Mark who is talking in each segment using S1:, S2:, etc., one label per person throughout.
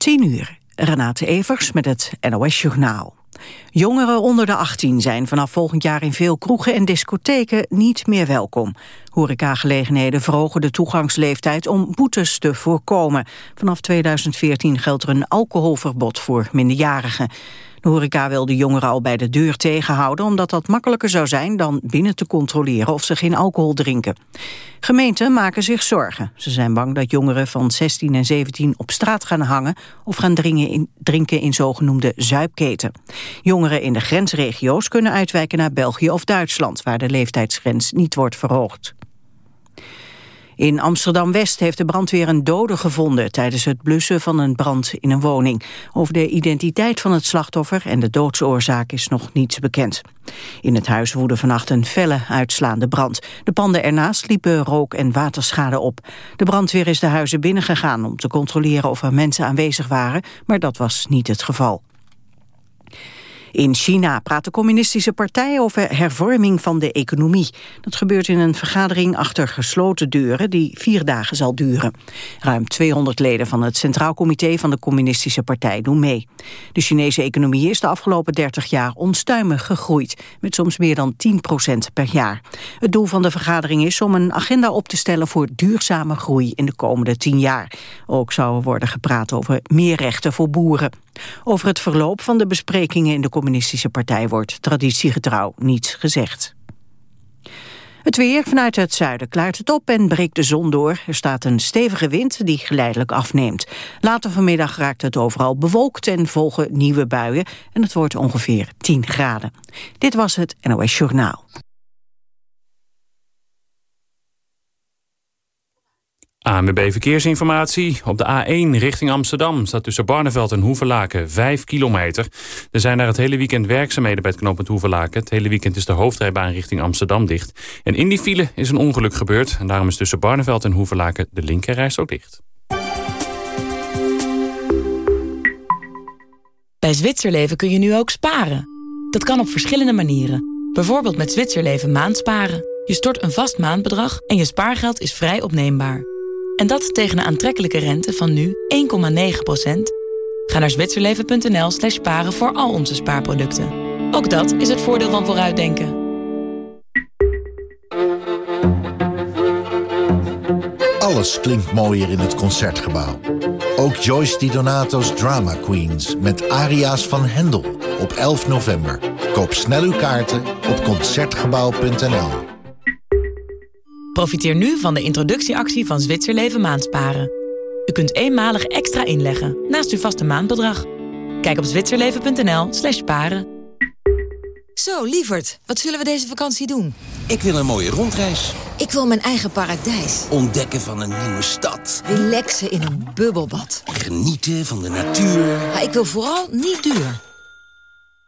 S1: 10 uur. Renate Evers met het NOS Journaal. Jongeren onder de 18 zijn vanaf volgend jaar in veel kroegen en discotheken niet meer welkom. Horecagelegenheden verhogen de toegangsleeftijd om boetes te voorkomen. Vanaf 2014 geldt er een alcoholverbod voor minderjarigen. De horeca wil de jongeren al bij de deur tegenhouden... omdat dat makkelijker zou zijn dan binnen te controleren of ze geen alcohol drinken. Gemeenten maken zich zorgen. Ze zijn bang dat jongeren van 16 en 17 op straat gaan hangen... of gaan in, drinken in zogenoemde zuipketen. Jongeren in de grensregio's kunnen uitwijken naar België of Duitsland... waar de leeftijdsgrens niet wordt verhoogd. In Amsterdam-West heeft de brandweer een dode gevonden... tijdens het blussen van een brand in een woning. Over de identiteit van het slachtoffer en de doodsoorzaak is nog niets bekend. In het huis woedde vannacht een felle uitslaande brand. De panden ernaast liepen rook- en waterschade op. De brandweer is de huizen binnengegaan om te controleren of er mensen aanwezig waren... maar dat was niet het geval. In China praat de communistische partij over hervorming van de economie. Dat gebeurt in een vergadering achter gesloten deuren die vier dagen zal duren. Ruim 200 leden van het Centraal Comité van de communistische partij doen mee. De Chinese economie is de afgelopen 30 jaar onstuimig gegroeid, met soms meer dan 10 procent per jaar. Het doel van de vergadering is om een agenda op te stellen voor duurzame groei in de komende 10 jaar. Ook zou er worden gepraat over meer rechten voor boeren. Over het verloop van de besprekingen in de communistische partij wordt traditiegetrouw niets gezegd. Het weer vanuit het zuiden klaart het op en breekt de zon door. Er staat een stevige wind die geleidelijk afneemt. Later vanmiddag raakt het overal bewolkt en volgen nieuwe buien. En het wordt ongeveer 10 graden. Dit was het NOS Journaal.
S2: ANWB Verkeersinformatie. Op de A1 richting Amsterdam staat tussen Barneveld en Hoeverlaken 5 kilometer. Er zijn daar het hele weekend werkzaamheden bij het knooppunt Hoeverlaken. Het hele weekend is de hoofdrijbaan richting Amsterdam dicht. En in die file is een ongeluk gebeurd. En daarom is tussen Barneveld en Hoeverlaken de linkerreis ook dicht.
S3: Bij Zwitserleven kun je nu ook sparen. Dat kan op verschillende manieren. Bijvoorbeeld met Zwitserleven maandsparen. Je stort een vast maandbedrag en je spaargeld is vrij opneembaar. En dat tegen een aantrekkelijke rente van nu 1,9%. Ga naar zwitserleven.nl slash sparen voor al onze spaarproducten. Ook dat is het voordeel van vooruitdenken.
S4: Alles klinkt mooier in het Concertgebouw. Ook Joyce Di Donato's Drama Queens met aria's van Hendel op 11 november. Koop snel uw kaarten op Concertgebouw.nl.
S3: Profiteer nu van de introductieactie van Zwitserleven Maandsparen. U kunt eenmalig extra inleggen naast uw vaste maandbedrag. Kijk op zwitserleven.nl slash paren.
S5: Zo, lieverd, wat zullen we deze vakantie doen?
S6: Ik wil een mooie rondreis.
S5: Ik wil mijn eigen paradijs.
S6: Ontdekken van een nieuwe stad.
S5: Relaxen in een bubbelbad.
S6: Genieten van de natuur.
S5: Maar ik wil vooral niet duur.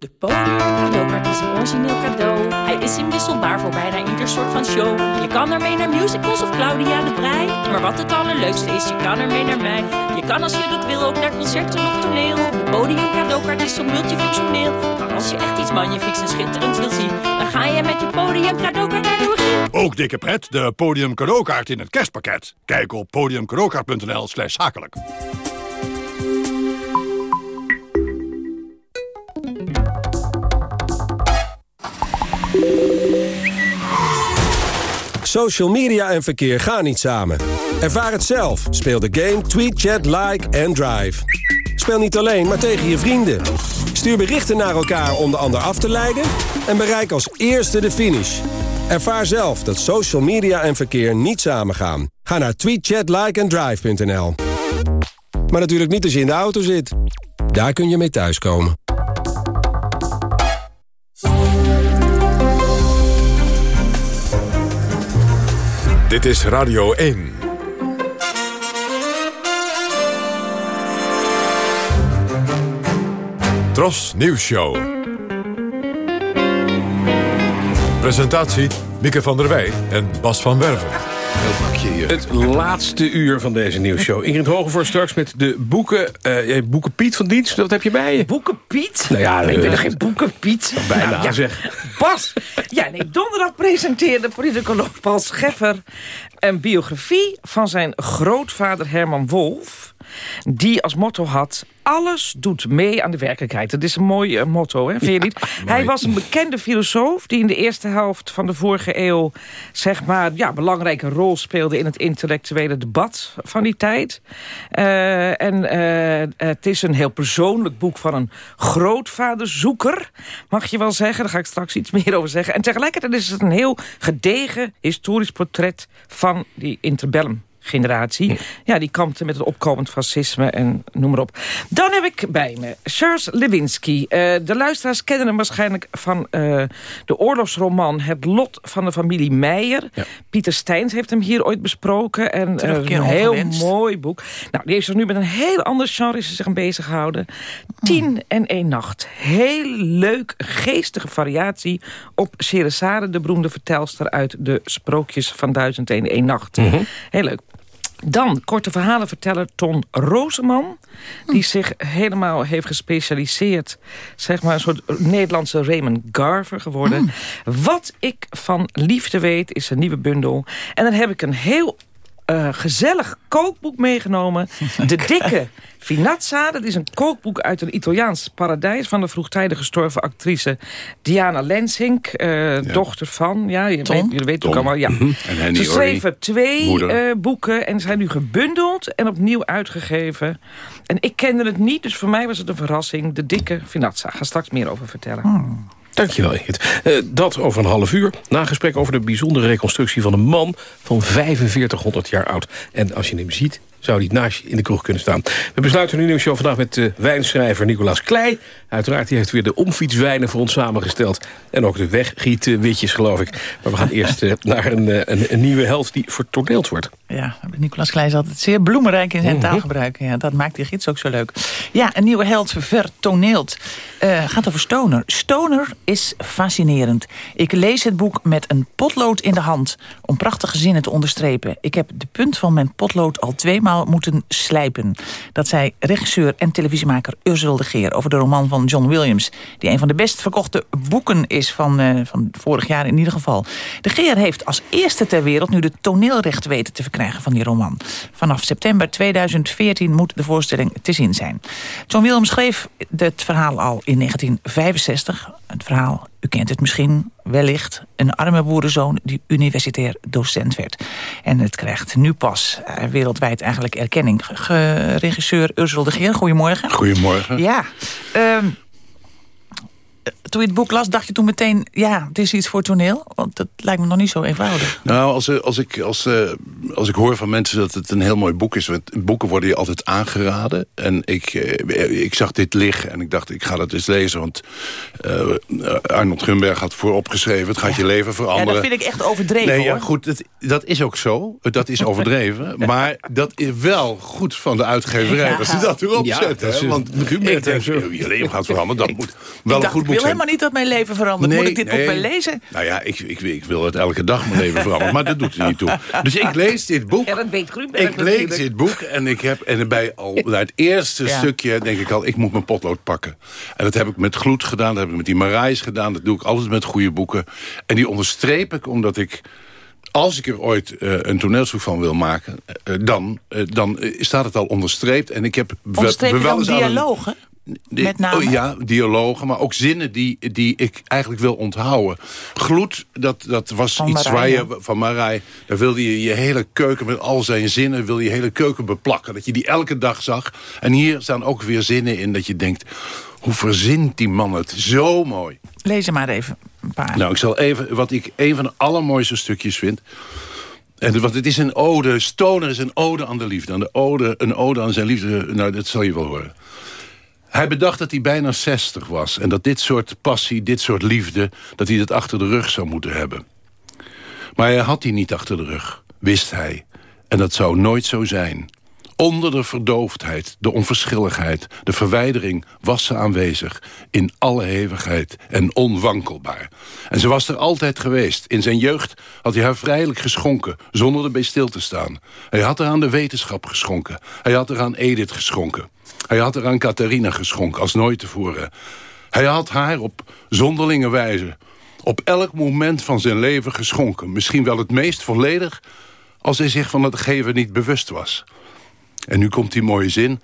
S7: De podium cadeaukaart is een origineel cadeau. Hij is inwisselbaar voor bijna ieder soort van show. Je kan ermee naar musicals of Claudia de Brij. Maar wat het allerleukste is, je kan ermee naar mij. Je kan als je dat wil ook naar concerten of toneel. De podium cadeaukaart is zo multifunctioneel. Maar als je echt iets magnifieks en schitterends wil zien... dan ga je met je podium cadeaukaart naar de
S8: Ook dikke pret, de podium cadeaukaart in het kerstpakket. Kijk op podiumcadeaukaart.nl slash zakelijk.
S9: Social media en verkeer gaan niet samen. Ervaar het zelf. Speel de game Tweet, Chat, Like en Drive. Speel niet alleen, maar tegen je vrienden. Stuur berichten naar elkaar om de ander af te leiden... en bereik als eerste de finish. Ervaar zelf dat social media en verkeer niet samen gaan. Ga naar tweetchatlikeanddrive.nl Maar natuurlijk niet als je in de auto zit. Daar kun je mee thuiskomen.
S10: Dit is Radio 1. Tros Nieuws Show. Presentatie Mieke van der Wij en Bas van Werven.
S11: Het laatste uur van deze nieuwsshow. Ingrid Hogevoort straks met de boeken. eh boeken Piet van dienst, wat heb je bij je?
S12: Boeken Piet?
S11: Nou ja,
S12: ik
S11: eh,
S12: ben er geen Boeken Piet.
S11: Bijna,
S12: Nou, ja.
S11: zeg.
S12: Bas, ja, nee, donderdag presenteerde politicoloog Paul Scheffer... een biografie van zijn grootvader Herman Wolf... die als motto had... Alles doet mee aan de werkelijkheid. Dat is een mooi eh, motto, hè? vind je niet? Hij was een bekende filosoof die in de eerste helft van de vorige eeuw... zeg maar, ja, een belangrijke rol speelde in het intellectuele debat van die tijd. Eh, en eh, het is een heel persoonlijk boek van een grootvaderzoeker, mag je wel zeggen. Daar ga ik straks iets meer over zeggen. En tegelijkertijd is het een heel gedegen historisch portret van die interbellum generatie. Ja, die kampte met het opkomend fascisme en noem maar op. Dan heb ik bij me Charles Lewinsky. Eh, de luisteraars kennen hem waarschijnlijk van eh, de oorlogsroman... Het lot van de familie Meijer. Pieter Steins heeft hem hier ooit besproken. En eh, een heel mooi boek. Nou, die heeft zich nu met een heel ander genre zich aan bezig gehouden. Tien en één nacht. Heel leuk, geestige variatie op Sherazade... de beroemde vertelster uit de Sprookjes van Duizend en één nacht. Heel leuk. Dan korte verhalenverteller Ton Roseman. Die zich helemaal heeft gespecialiseerd. Zeg maar een soort Nederlandse Raymond Garver geworden. Wat ik van liefde weet is een nieuwe bundel. En dan heb ik een heel eh, gezellig kookboek meegenomen. De dikke Finazza. Dat is een kookboek uit een Italiaans paradijs... van de vroegtijdig gestorven actrice Diana Lensink. eh, Dochter van, ja, je
S8: Tom.
S12: weet, weten ook
S8: Tom.
S12: allemaal. Ja.
S8: Mhm. En
S12: Ze schreven twee eh, boeken en zijn nu gebundeld en opnieuw uitgegeven. En ik kende het niet, dus voor mij was het een verrassing. De dikke Finazza. Ga straks meer over vertellen.
S11: Dankjewel, Ingrid. Eh, dat over een half uur. Na gesprek over de bijzondere reconstructie van een man van 4500 jaar oud. En als je hem ziet, zou hij naast je in de kroeg kunnen staan. We besluiten nu nieuwe show vandaag met de wijnschrijver Nicolaas Klei. Uiteraard, die heeft weer de omfietswijnen voor ons samengesteld. En ook de weggietwitjes, geloof ik. Maar we gaan eerst eh, naar een, eh, een, een nieuwe held die vertoordeeld wordt.
S13: Ja, Nicolaas Kleij is altijd zeer bloemenrijk in zijn
S11: Mhm.
S13: taalgebruik. Ja, dat maakt die gids ook zo leuk. Ja, een nieuwe held vertoneeld. Eh gaat over Stoner. Stoner is fascinerend. Ik lees het boek met een potlood in de hand... om prachtige zinnen te onderstrepen. Ik heb de punt van mijn potlood al moeten slijpen. Dat zei regisseur en televisiemaker Ursula de Geer... over de roman van John Williams... die een van de best verkochte boeken is van, eh, van vorig jaar in ieder geval. De Geer heeft als eerste ter wereld nu de toneelrecht weten te verkrijgen van die roman. Vanaf september 2014 moet de voorstelling te zien zijn. John Williams schreef het verhaal al in 1965. Het verhaal, u kent het misschien, wellicht... een arme boerenzoon die universitair docent werd. En het krijgt nu pas eh, wereldwijd eigenlijk erkenning. Regisseur Ursula de Geer, goedemorgen.
S8: Goedemorgen.
S13: Ja, ehm, toen je het boek las, dacht je toen meteen... ja, het is iets voor toneel? Want dat lijkt me nog niet zo eenvoudig.
S8: Nou, als, eh, als, ik, als, eh, als ik hoor van mensen dat het een heel mooi boek is... want boeken worden je altijd aangeraden. En ik, eh, ik zag dit liggen en ik dacht, ik ga dat eens lezen. Want eh, Arnold Gunberg had vooropgeschreven... het gaat je leven
S13: Ja,
S8: veranderen.
S13: dat vind ik echt overdreven,
S8: Nee, ja, goed, dat, dat is ook zo. Dat is overdreven. maar dat is wel goed van de uitgeverij
S13: Ja.
S8: dat ze dat erop
S11: Ja,
S8: zetten.
S11: dat is-
S8: hè. Want
S11: Gunberg heeft
S8: je leven gaat veranderen. Dat moet wel een goed
S13: wil
S8: zijn.
S13: helemaal niet dat mijn leven verandert. Moet ik dit boek wel lezen?
S8: Nou ja, ik, ik, ik wil het elke dag mijn leven veranderen. Maar dat doet er niet toe. Dus ik lees dit boek.
S12: Ja, dat weet Grunberg
S8: Ik lees
S12: natuurlijk.
S8: dit boek en ik heb en bij al bij het eerste
S12: Ja.
S8: stukje denk ik al, ik moet mijn potlood pakken. En dat heb ik met gloed gedaan, dat heb ik met die Marais gedaan, dat doe ik altijd met goede boeken. En die onderstreep ik omdat ik als ik er ooit eh, een toneelstuk van wil maken, eh, dan, eh, dan staat het al onderstreept. En ik heb wel aan een- die-
S13: Met name?
S8: oh, ja, dialogen, maar ook zinnen die, die ik eigenlijk wil onthouden. Gloed, dat, dat was
S13: Van
S8: iets
S13: Marij,
S8: waar je van Marij... daar wilde je je hele keuken met al zijn zinnen... wil je je hele keuken beplakken. Dat je die elke dag zag. En hier staan ook weer zinnen in dat je denkt... hoe verzint die man het zo mooi.
S13: Lees er maar even een paar.
S8: Nou, ik zal even, wat ik een van de allermooiste stukjes vind... En, want het is een ode, Stoner is een ode aan de liefde. Aan de ode, een ode aan zijn liefde, nou, dat zal je wel horen. Hij bedacht dat hij bijna 60 was. En dat dit soort passie, dit soort liefde... dat hij dat achter de rug zou moeten hebben. Maar hij had die niet achter de rug, wist hij. En dat zou nooit zo zijn. Onder de verdoofdheid, de onverschilligheid, de verwijdering was ze aanwezig. In alle hevigheid en onwankelbaar. En ze was er altijd geweest. In zijn jeugd had hij haar vrijelijk geschonken, zonder erbij stil te staan. Hij had er aan de wetenschap geschonken. Hij had er aan Edith geschonken. Hij had er aan Catharina geschonken, als nooit tevoren. Hij had haar op zonderlinge wijze op elk moment van zijn leven geschonken. Misschien wel het meest volledig als hij zich van het geven niet bewust was. En nu komt die mooie zin.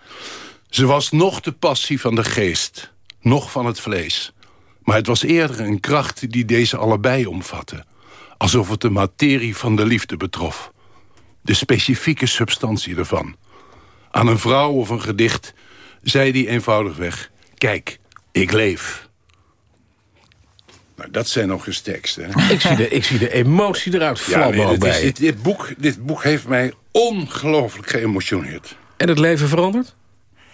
S8: Ze was nog de passie van de geest, nog van het vlees. Maar het was eerder een kracht die deze allebei omvatte. Alsof het de materie van de liefde betrof. De specifieke substantie ervan. Aan een vrouw of een gedicht zei hij eenvoudigweg... Kijk, ik leef. Nou, dat zijn nog eens teksten. Hè?
S11: Ik zie de, ik zie de emotie eruit vlammen
S8: nee, dit,
S11: bij
S8: is- dit, dit boek, dit boek heeft mij ongelooflijk geëmotioneerd.
S11: En het leven veranderd?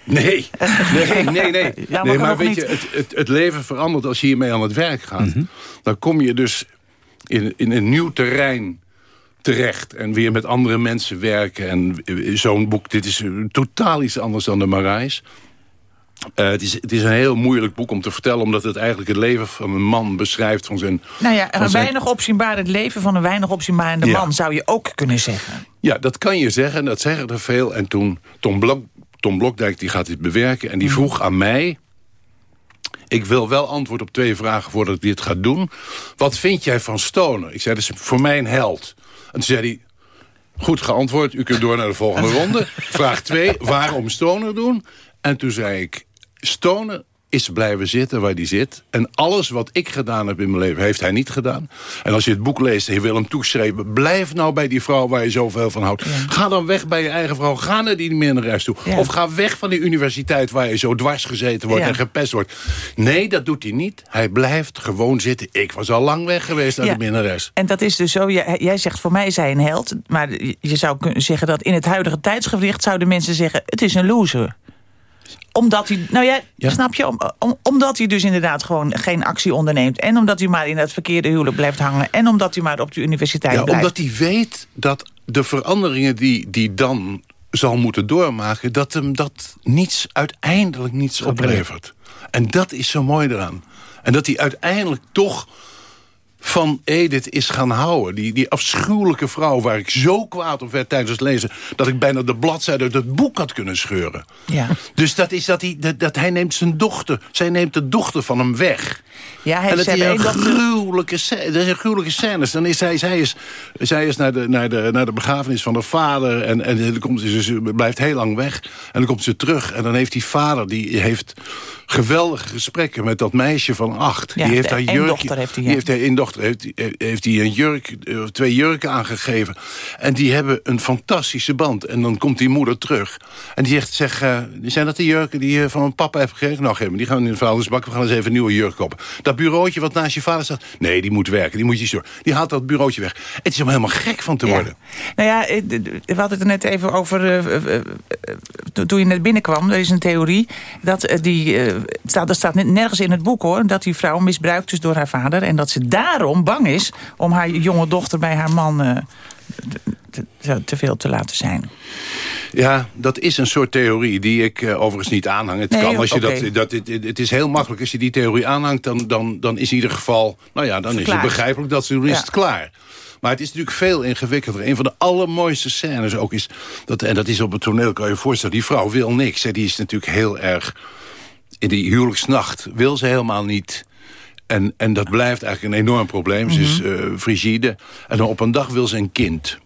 S8: Nee, nee, nee, nee.
S13: Ja,
S8: nee
S13: maar
S8: weet
S13: niet.
S8: je, het, het, het leven verandert als je hiermee aan het werk gaat.
S11: Mhm.
S8: Dan kom je dus in, in een nieuw terrein terecht. En weer met andere mensen werken. En eh, zo'n boek, dit is eh, totaal iets anders dan de Marais. Eh, het, is, het is een heel moeilijk boek om te vertellen... omdat het eigenlijk het leven van een man beschrijft van zijn...
S13: Nou ja, een
S8: zijn-
S13: weinig opzienbaar het leven van een weinig opzienbarende
S8: Ja.
S13: man... zou je ook kunnen zeggen.
S8: Ja, dat kan je zeggen. Dat zeggen er veel. En toen Tom, Blok, Tom Blokdijk die gaat dit bewerken. En die
S13: Mhm.
S8: vroeg aan mij... Ik wil wel antwoord op twee vragen voordat ik dit ga doen. Wat vind jij van Stoner? Ik zei, dat is voor mij een held. En toen zei hij... Goed geantwoord, u kunt door naar de volgende ronde. Vraag 2, waarom Stoner doen? En toen zei ik, Stoner is blijven zitten waar hij zit. En alles wat ik gedaan heb in mijn leven, heeft hij niet gedaan. En als je het boek leest en je wil hem toeschrijven... blijf nou bij die vrouw waar je zoveel van houdt. Ga dan weg bij je eigen vrouw. Ga naar die minderheid toe.
S13: Ja.
S8: Of ga weg van die universiteit waar je zo dwars gezeten wordt
S13: Ja.
S8: en gepest wordt. Nee, dat doet hij niet. Hij blijft gewoon zitten. Ik was al lang weg geweest
S13: Ja.
S8: de minnares.
S13: En dat is dus zo, jij, jij zegt voor mij is hij een held... maar je zou kunnen zeggen dat in het huidige tijdsgewricht... zouden mensen zeggen, het is een loser. Omdat hij, nou ja,
S8: Ja.
S13: snap je? Om, om- omdat hij dus inderdaad gewoon geen actie onderneemt... en omdat hij maar in het verkeerde huwelijk blijft hangen... en omdat hij maar op de universiteit
S8: Ja,
S13: blijft.
S8: omdat hij weet dat de veranderingen die, die dan zal moeten doormaken... dat hem dat niets, uiteindelijk niets oplevert. En dat is zo mooi eraan. En dat hij uiteindelijk toch van Edith is gaan houden. Die, die afschuwelijke vrouw waar ik zo kwaad op werd tijdens het lezen... dat ik bijna de bladzijde uit het boek had kunnen scheuren.
S13: Ja.
S8: Dus dat is dat hij, dat, dat hij neemt zijn dochter... zij neemt de dochter van hem weg.
S13: Ja, hij,
S8: En dat is een gruwelijke, dat is een gruwelijke scènes. Dan is zij, zij is, zij is naar, de, naar, de, naar de begrafenis van haar vader... en, en dan komt ze, ze blijft heel lang weg. En dan komt ze terug. En dan heeft die vader die heeft geweldige gesprekken met dat meisje van acht.
S13: Ja,
S8: die heeft haar
S13: één
S8: jurk,
S13: dochter heeft hij, ja.
S8: die heeft haar dochter heeft, heeft hij een jurk, eh, twee jurken aangegeven. En die hebben een fantastische band. En dan komt die moeder terug. En die zegt, zeg, eh, zijn dat de jurken die je van mijn papa hebt gekregen? Nou, geef me, die gaan in de vuilnisbak. We gaan eens even een nieuwe jurk kopen. Dat bureautje wat naast je vader staat, nee, die moet werken. Die moet je zo. Die haalt dat bureautje weg. Het is om helemaal gek van te
S13: Ja.
S8: worden.
S13: Nou ja, eh, we hadden het er net even over... to- toen je net binnenkwam, er is een theorie... dat die... staat, dat staat nergens in het boek, hoor... dat die vrouw misbruikt is door haar vader... en dat ze daarom bang is om haar jonge dochter bij haar man... eh, te, te- te veel te laten zijn.
S8: Ja, dat is een soort theorie die ik eh, overigens niet aanhang. Het,
S13: Nee,
S8: kan als je dat, dat, het, het is heel makkelijk. Als je die theorie aanhangt, dan, dan, dan is in ieder geval... Nou ja, dan is het begrijpelijk dat ze
S13: Ja.
S8: klaar. Maar het is natuurlijk veel ingewikkelder. Een van de allermooiste scènes ook is... Dat, en dat is op het toneel, kan je je voorstellen... die vrouw wil niks. Hè, die is natuurlijk heel erg... In die huwelijksnacht wil ze helemaal niet... En, en dat blijft eigenlijk een enorm probleem. Ze is eh, frigide. En dan op een dag wil ze een kind.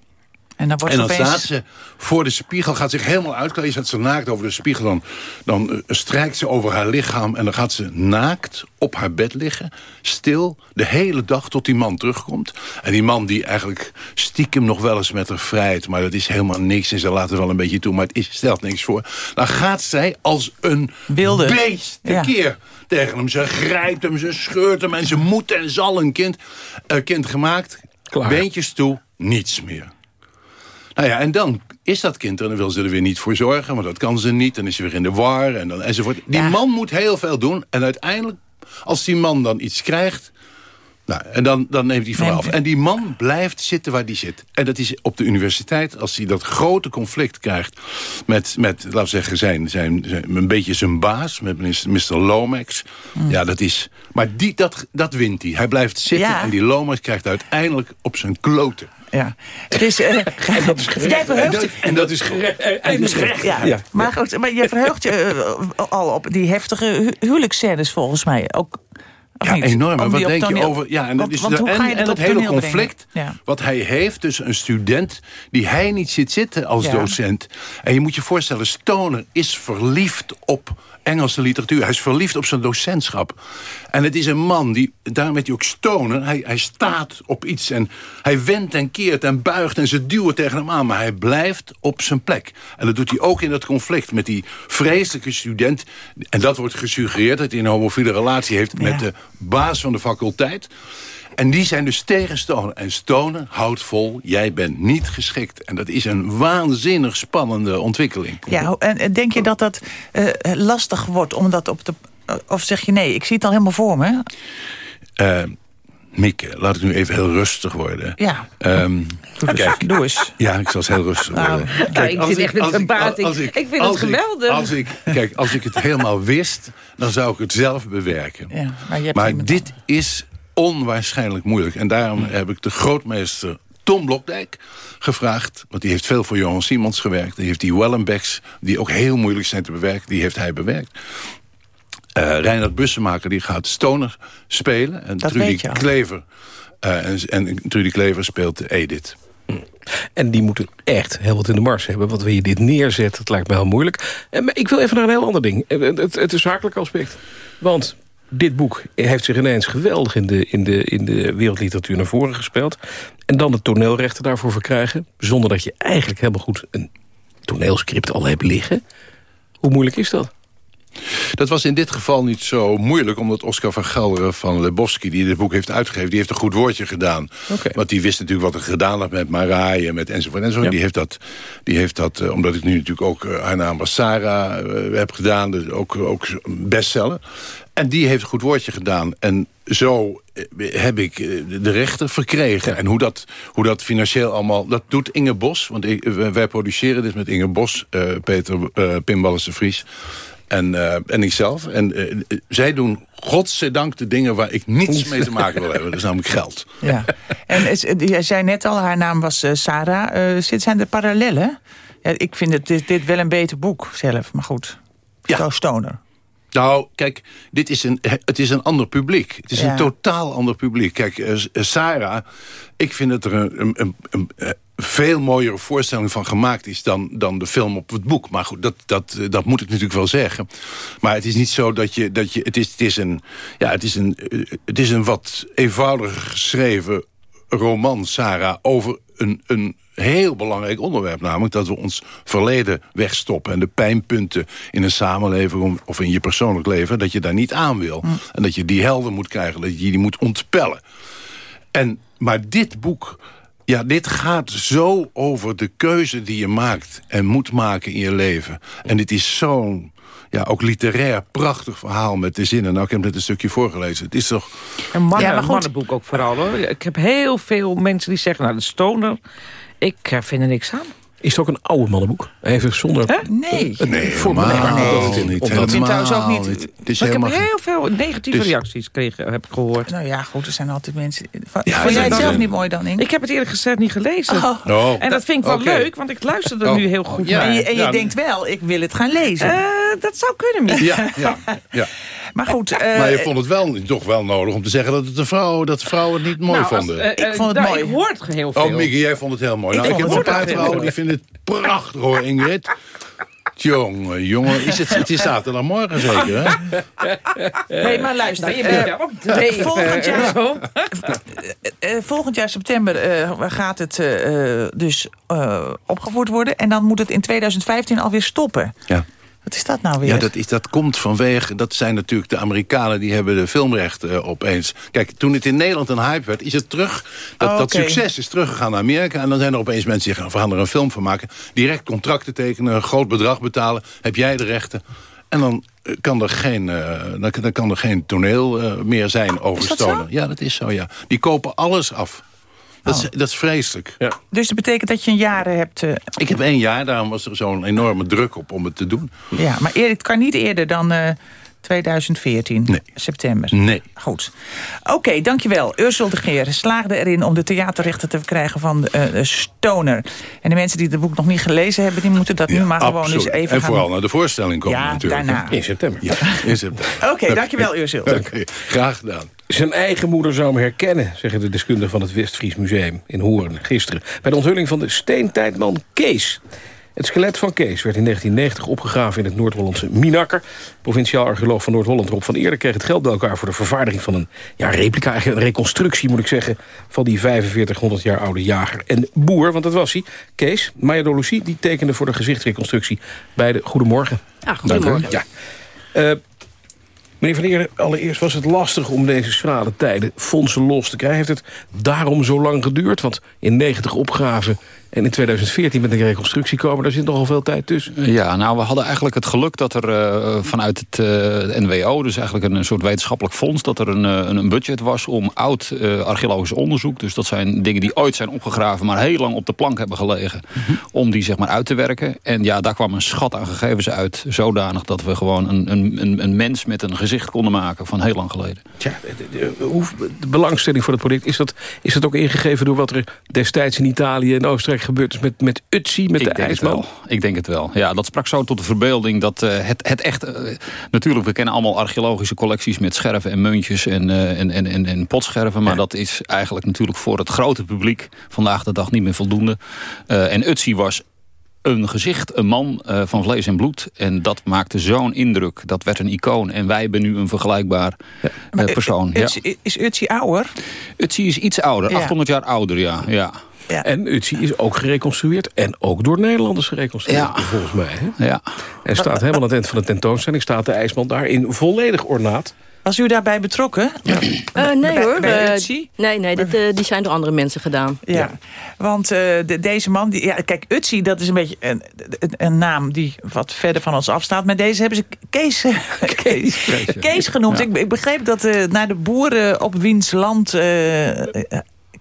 S13: En dan wordt
S8: En dan
S13: opeens...
S8: staat ze voor de spiegel, gaat zich helemaal uitkleden. Zet ze naakt over de spiegel. Dan, dan eh, strijkt ze over haar lichaam. En dan gaat ze naakt op haar bed liggen. Stil, de hele dag tot die man terugkomt. En die man die eigenlijk stiekem nog wel eens met haar vrijt. Maar dat is helemaal niks. En ze laat het wel een beetje toe. Maar het is, stelt niks voor. Dan gaat zij als een
S13: Wilde.
S8: beest
S13: Ja.
S8: Tegen hem. Ze grijpt hem, ze scheurt hem. En ze moet en zal een kind, eh, kind gemaakt.
S11: Klaar.
S8: Beentjes toe, niets meer. Nou ja, en dan is dat kind er en dan wil ze er weer niet voor zorgen. Maar dat kan ze niet. Dan is ze weer in de war en dan, enzovoort. Die
S13: Ja.
S8: man moet heel veel doen. En uiteindelijk, als die man dan iets krijgt... Nou, en dan, dan neemt hij van
S13: Neemt
S8: af.
S13: hij.
S8: En die man blijft zitten waar die zit. En dat is op de universiteit, als hij dat grote conflict krijgt... met, met laten we zeggen, zijn, zijn, zijn, een beetje zijn baas, met Mr. Lomax. Ja, dat is... Maar die, dat, dat wint hij. Hij blijft zitten
S13: Ja.
S8: en die Lomax krijgt uiteindelijk op zijn kloten.
S13: Ja. Het is, je-
S11: En dat is gerecht. En dat is gerecht.
S13: Ja.
S11: Ja.
S13: Maar, goed, maar je verheugt je eh, al op die heftige hu huwelijksscènes volgens mij. Ook, of
S8: Ja,
S13: niet?
S8: enorm.
S13: Om
S8: wat denk je over... Ja, en, dat is de- en, en dat hele conflict
S13: Ja.
S8: wat hij heeft tussen een student... die hij niet ziet zitten als
S13: Ja.
S8: docent. En je moet je voorstellen, Stoner is verliefd op Engelse literatuur. Hij is verliefd op zijn docentschap. En het is een man, die, daarom heet hij ook Stoner. Hij, hij staat op iets en hij wendt en keert en buigt... en ze duwen tegen hem aan, maar hij blijft op zijn plek. En dat doet hij ook in dat conflict met die vreselijke student. En dat wordt gesuggereerd dat hij een homofiele relatie heeft... met de baas van de faculteit. En die zijn dus tegen Stoner. En Stoner houdt vol, jij bent niet geschikt. En dat is een waanzinnig spannende ontwikkeling.
S13: Ja, en en denk je dat dat eh, lastig wordt om dat op de... Of zeg je nee, ik zie het al helemaal voor me.
S8: Eh Mieke, laat het nu even heel rustig worden.
S13: Ja.
S8: Ehm, kijk,
S13: Doe eens.
S8: ja, ik zal eens heel rustig
S13: Nou,
S8: worden.
S12: kijk, ik
S8: als
S12: zit echt met verbazing. Ik vind het geweldig.
S8: als ik, kijk, als ik het helemaal wist, dan zou ik het zelf bewerken.
S13: Ja, maar je hebt
S8: Maar dit is onwaarschijnlijk moeilijk. En daarom heb ik de grootmeester Tom Blokdijk gevraagd. Want die heeft veel voor Johan Simons gewerkt. Die heeft die Wellenbecks, die ook heel moeilijk zijn te bewerken... die heeft hij bewerkt. Eh Reinhard Bussemaker die gaat Stoner spelen. En
S13: Dat
S8: Trudy
S13: weet je al.
S8: Klever. eh, en, en Trudy Klever speelt Edith.
S11: En die moeten echt heel wat in de mars hebben. Want wil je dit neerzet, dat lijkt me heel moeilijk. En, maar ik wil even naar een heel ander ding. Eh, Het, het, het zakelijke aspect. Want dit boek heeft zich ineens geweldig in de, in, de, in de wereldliteratuur naar voren gespeeld. En dan de toneelrechten daarvoor verkrijgen. Zonder dat je eigenlijk helemaal goed een toneelscript al hebt liggen. Hoe moeilijk is dat?
S8: Dat was in dit geval niet zo moeilijk... omdat Oscar van Gelderen van Lebowski, die dit boek heeft uitgegeven... die heeft een goed woordje gedaan. Want die wist natuurlijk wat er gedaan had met Marije... met enzovoort enzovoort.
S11: Ja.
S8: Die heeft dat, die heeft dat eh, omdat ik nu natuurlijk ook... eh, haar naam was Sarah eh, heb gedaan, dus ook, ook bestseller. En die heeft een goed woordje gedaan. En zo eh, heb ik eh, de rechten verkregen. En hoe dat, hoe dat financieel allemaal... Dat doet Inge Bos, want wij produceren dit met Inge Bos... eh, Peter eh Pim Wallis de Vries... En, eh, en ikzelf. En eh, eh, zij doen godzijdank de dingen waar ik niets mee te maken wil hebben. Dat is namelijk geld.
S13: Ja. En is- jij zei net al, haar naam was eh, Sarah. Eh, zit zijn er parallellen? Ja, ik vind het, dit, dit wel een beter boek zelf, maar goed.
S8: Ja.
S13: Stoner.
S8: Nou, kijk, dit is een, het is een ander publiek. Het is
S13: Ja.
S8: een totaal ander publiek. Kijk, eh, Sarah, ik vind dat er een, een, een, een, eh, veel mooiere voorstelling van gemaakt is... dan, dan de film op het boek. Maar goed, dat, dat, eh, dat moet ik natuurlijk wel zeggen. Maar het is niet zo dat je... Dat je het, is, het, is een, ja, het, is een, eh, het is een wat eenvoudiger geschreven roman, Sarah... over een, een heel belangrijk onderwerp. Namelijk dat we ons verleden wegstoppen. En de pijnpunten in een samenleving of in je persoonlijk leven... dat je daar niet aan wil. En dat je die helder moet krijgen. Dat je die moet ontpellen. En, maar dit boek... Ja, dit gaat zo over de keuze die je maakt en moet maken in je leven. En dit is zo'n, ja, ook literair prachtig verhaal met de zinnen. Nou, ik heb net een stukje voorgelezen. Het is toch...
S12: Een mannen,
S13: Ja, maar goed.
S12: mannenboek ook vooral. Hoor. Ik heb heel veel mensen die zeggen, nou, de stoner... Ik eh, vind er niks aan.
S11: Is het ook een oude mannenboek? Even zonder...
S13: Nee.
S8: Nee,
S11: voor
S8: helemaal
S11: nee, omdat het-
S8: niet.
S11: omdat-
S13: trouwens ook
S8: Helemaal
S13: niet-
S8: Het is
S12: Maar ik heb
S8: helemaal
S12: heel veel negatieve
S8: Dus-
S12: reacties gekregen, heb ik gehoord.
S13: Nou ja, goed, er zijn altijd mensen... Vond
S8: Ja,
S13: jij
S8: er
S13: het zelf niet mooi dan, Inge?
S12: Ik heb het eerlijk gezegd niet gelezen.
S13: Oh.
S8: Oh.
S12: En dat vind ik wel leuk, want ik luister er
S8: Oh.
S12: nu heel goed
S8: Ja.
S12: naar.
S13: En je, en je
S8: Ja,
S13: denkt wel, ik wil het gaan lezen.
S12: Eh, dat zou kunnen, Mieke.
S8: Ja, ja, ja.
S13: maar goed, eh,
S8: Maar je vond het wel toch wel nodig om te zeggen dat, het de vrouw, dat de vrouwen het niet mooi
S12: Nou,
S8: vonden.
S12: eh, eh,
S13: Ik vond het
S12: nou,
S13: mooi.
S12: Ik hoor het heel veel.
S8: oh, Mieke, jij vond het heel mooi.
S13: Ik
S8: nou, ik heb een paar vrouwen die vinden het prachtig hoor, Ingrid. Jongen, jongen, is het, het is zaterdagmorgen zeker, hè?
S13: nee, maar luister.
S12: Nou, je
S13: eh,
S12: bent
S13: volgend jaar-
S12: Zo.
S13: eh, volgend jaar september eh, gaat het eh, eh, dus eh, opgevoerd worden. En dan moet het in 2015 alweer stoppen.
S8: Ja.
S13: Wat is dat nou weer?
S8: Ja, dat, is, dat komt vanwege... Dat zijn natuurlijk de Amerikanen die hebben de filmrechten eh, opeens. Kijk, toen het in Nederland een hype werd, is het terug. Dat,
S13: Oh,
S8: dat succes is teruggegaan naar Amerika. En dan zijn er opeens mensen die we gaan er een film van maken. Direct contracten tekenen, een groot bedrag betalen. Heb jij de rechten? En dan kan er geen, eh, dan, dan kan er geen toneel eh, meer zijn over
S13: Is dat
S8: Stoner.
S13: zo?
S8: Ja, dat is zo, ja. Die kopen alles af. Dat, is, dat is vreselijk.
S13: Dus dat betekent dat je een jaar hebt... eh,
S8: Ik heb één jaar, daarom was er zo'n enorme druk op om het te doen.
S13: ja, maar het kan niet eerder dan eh, 2014,
S8: Nee.
S13: september.
S8: Nee.
S13: Goed. Oké, dankjewel. Ursel de Geer slaagde erin om de theaterrechten te krijgen van eh, Stoner. En de mensen die het boek nog niet gelezen hebben... die moeten dat nu maar gewoon eens even
S8: en
S13: gaan...
S8: vooral naar de voorstelling komen
S13: Ja,
S8: natuurlijk.
S13: daarna.
S11: In september.
S8: Ja, in september.
S13: Oké, dankjewel Ursel.
S8: Graag gedaan.
S11: Zijn eigen moeder zou hem herkennen, zeggen de deskundigen van het Westfries Museum in Hoorn gisteren. Bij de onthulling van de steentijdman Kees. Het skelet van Kees werd in 1990 opgegraven in het Noord-Hollandse Minakker. Provinciaal archeoloog van Noord-Holland Rob van Eerder kreeg het geld bij elkaar... voor de vervaardiging van een ja, replica, een reconstructie moet ik zeggen... van die 4500 jaar oude jager en boer, want dat was hij. Kees, Maya Dolucie, die tekende voor de gezichtsreconstructie bij de Goedemorgen.
S14: Ah, goedemorgen.
S11: Ja. Eh, Meneer Van Eer, allereerst was het lastig om deze schrale tijden fondsen los te krijgen. Heeft het daarom zo lang geduurd? Want in 90 opgraven en in 2014 met een reconstructie komen... daar zit nogal veel tijd tussen.
S15: Ja, nou, we hadden eigenlijk het geluk dat er eh, vanuit het eh, NWO... dus eigenlijk een, een soort wetenschappelijk fonds... dat er een, eh, een, budget was om oud archeologisch onderzoek... dus dat zijn dingen die ooit zijn opgegraven... maar heel lang op de plank hebben gelegen... om die zeg maar uit te werken. En ja, daar kwam een schat aan gegevens uit... zodanig dat we gewoon een, een, een, een mens met een gezicht konden maken... van heel lang geleden.
S11: Tja, de, de- de belangstelling voor het project... is dat, is dat ook ingegeven door wat er destijds in Italië en Oostenrijk gebeurd is... met, met Utsi, met de
S15: Ik
S11: IJsman?
S15: wel. Ik denk het wel. Ja, dat sprak zo tot de verbeelding dat eh, het, het echt... eh, natuurlijk, we kennen allemaal archeologische collecties met scherven en muntjes en, eh, en, en, en, en potscherven. Maar dat is eigenlijk natuurlijk voor het grote publiek vandaag de dag niet meer voldoende. En Utsi was een gezicht, een man van vlees en bloed. En dat maakte zo'n indruk. Dat werd een icoon. En wij hebben nu een vergelijkbaar persoon. Ja.
S13: Is Utsi ouder?
S15: Utsi is iets ouder,
S13: Ja.
S15: 800 jaar ouder, ja. ja.
S11: En Utsi is ook gereconstrueerd en ook door Nederlanders gereconstrueerd,
S15: Ja.
S11: volgens mij. Hè?
S15: Ja.
S11: En staat helemaal aan het eind van de tentoonstelling... staat de IJsman daar in volledig ornaat.
S13: Was u daarbij betrokken?
S14: Eh, nee
S13: Bij-
S14: hoor.
S13: bij Utsi?
S14: nee, nee dit, eh, die zijn door andere mensen gedaan.
S13: Ja, want eh, de- deze man, die, ja, kijk, Utsi, dat is een beetje een, een, een naam die wat verder van ons afstaat. Maar deze hebben ze Kees, Kees, Kees genoemd. Ik, ik begreep dat eh, naar de boeren op wiens land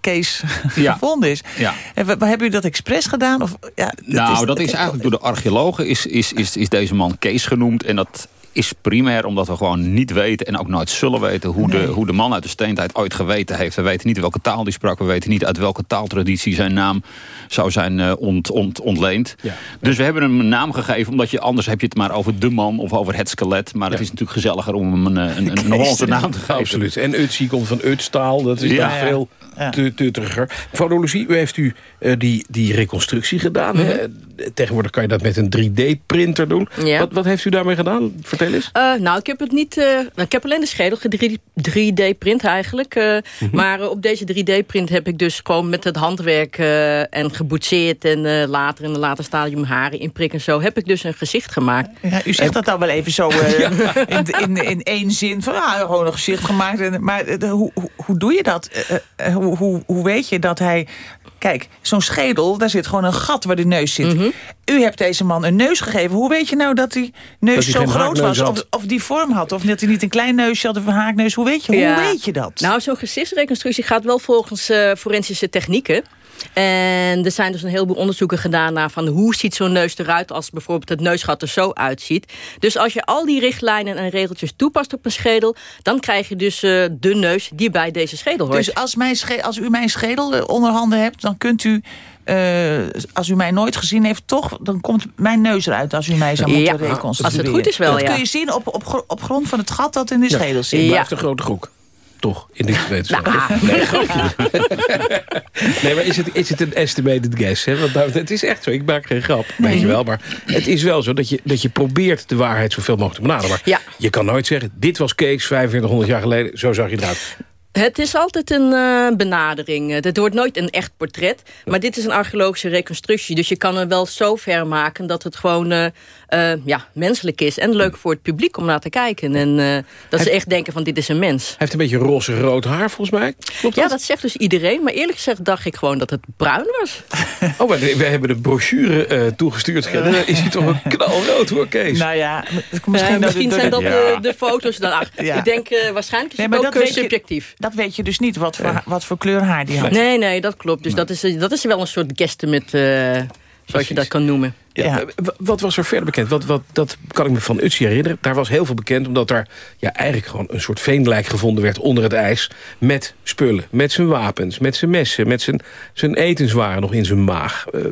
S13: Kees
S15: Ja.
S13: gevonden is.
S15: Ja.
S13: En hebben u dat expres gedaan? Of, ja,
S15: nou, dat is eigenlijk door de archeologen is, is, is, is deze man Kees genoemd. En dat is primair omdat we gewoon niet weten... en ook nooit zullen weten hoe, de, hoe de man uit de steentijd ooit geweten heeft. We weten niet welke taal die sprak. We weten niet uit welke taaltraditie zijn naam zou zijn eh, ont, ont, ontleend. Dus we hebben hem een naam gegeven... omdat je anders heb je het maar over de man of over het skelet. Maar het is natuurlijk gezelliger om hem een, een, een, een Hollandse naam te geven.
S11: Absoluut. En Utsi komt van Utstaal. Dat is
S15: Ja.
S11: nog veel
S13: Ja.
S11: te, tutteriger. Mevrouw Dolucie, u heeft u eh, die, die reconstructie gedaan.
S14: Mhm.
S11: hè? Tegenwoordig kan je dat met een 3D-printer doen.
S14: Ja.
S11: Wat, wat heeft u daarmee gedaan? Vertel eens.
S14: Eh, nou, ik heb het niet. eh, ik heb alleen de schedel 3D-print eigenlijk. eh,
S11: Mhm.
S14: Maar op deze 3D-print heb ik dus gewoon met het handwerk eh, en geboetseerd en eh, later in een later stadium haren inprikken en zo heb ik dus een gezicht gemaakt.
S13: Ja, u zegt dat dan wel even zo eh, in, in, in één zin. Van, ah, gewoon een gezicht gemaakt. En, maar hoe, hoe, hoe doe je dat? Hoe, hoe, hoe weet je dat hij... Kijk, zo'n schedel, daar zit gewoon een gat waar de neus zit.
S14: Mhm.
S13: U hebt deze man een neus gegeven. Hoe weet je nou dat die neus
S11: Dat
S13: zo groot was? Of, of die vorm had? Of dat hij niet een klein neusje had of een haakneus? Hoe weet je,
S14: Ja.
S13: hoe weet je dat?
S14: Nou, zo'n gezichtsreconstructie gaat wel volgens eh, forensische technieken. En er zijn dus een heleboel onderzoeken gedaan naar van hoe ziet zo'n neus eruit als bijvoorbeeld het neusgat er zo uitziet. Dus als je al die richtlijnen en regeltjes toepast op een schedel, dan krijg je dus eh, de neus die bij deze schedel hoort.
S13: Dus als, mijn sche- als u mijn schedel eh, onder handen hebt, dan kunt u... eh, als u mij nooit gezien heeft, toch, dan komt mijn neus eruit als u mij zou moeten
S14: Ja,
S13: reconstrueren.
S14: als het goed is wel,
S13: Dat
S14: ja.
S13: kun je zien op, op, op grond van het gat dat in de schedel zit.
S11: Het blijft een grote groek. Toch, in dit wetenschap. Nee, grapje. nee, maar is het, is het een estimated guess? Hè? Want nou, het is echt zo, ik maak geen grap, weet je wel. Maar het is wel zo dat je, dat je probeert de waarheid zoveel mogelijk te benaderen. Maar
S14: Ja.
S11: je kan nooit zeggen, dit was Kees 4500 jaar geleden, zo zag je eruit.
S14: Het is altijd een eh, benadering. Eh, Het wordt nooit een echt portret. Maar dit is een archeologische reconstructie. Dus je kan er wel zo ver maken dat het gewoon eh, eh, ja, menselijk is. En leuk voor het publiek om naar te kijken. En eh, dat ze echt denken van dit is een mens.
S11: Hij heeft een beetje roze-rood haar volgens mij. Klopt
S14: Ja, dat zegt dus iedereen. Maar eerlijk gezegd dacht ik gewoon dat het bruin was.
S11: Oh, maar we hebben de brochure eh, toegestuurd. Dan is hij toch een knalrood hoor, Kees.
S13: Nou ja,
S14: Misschien, misschien zijn dat
S11: Ja.
S14: de, de foto's dan. Ach,
S13: Ja.
S14: Ik denk eh, waarschijnlijk is
S13: Nee,
S14: het
S13: maar
S14: ook
S13: dat je-
S14: subjectief.
S13: Dat weet je dus niet, wat voor, wat voor kleur haar die had.
S14: Nee, nee, dat klopt. Dus dat, is, dat is wel een soort guesstimate, eh zoals je dat kan noemen.
S11: Ja, eh, Wat was er verder bekend? Wat, wat, dat kan ik me van Utsi herinneren. Daar was heel veel bekend, omdat daar ja, eigenlijk gewoon een soort veenlijk gevonden werd onder het ijs. Met spullen, met zijn wapens, met zijn messen, met zijn, zijn etenswaren nog in zijn maag. Eh, eh,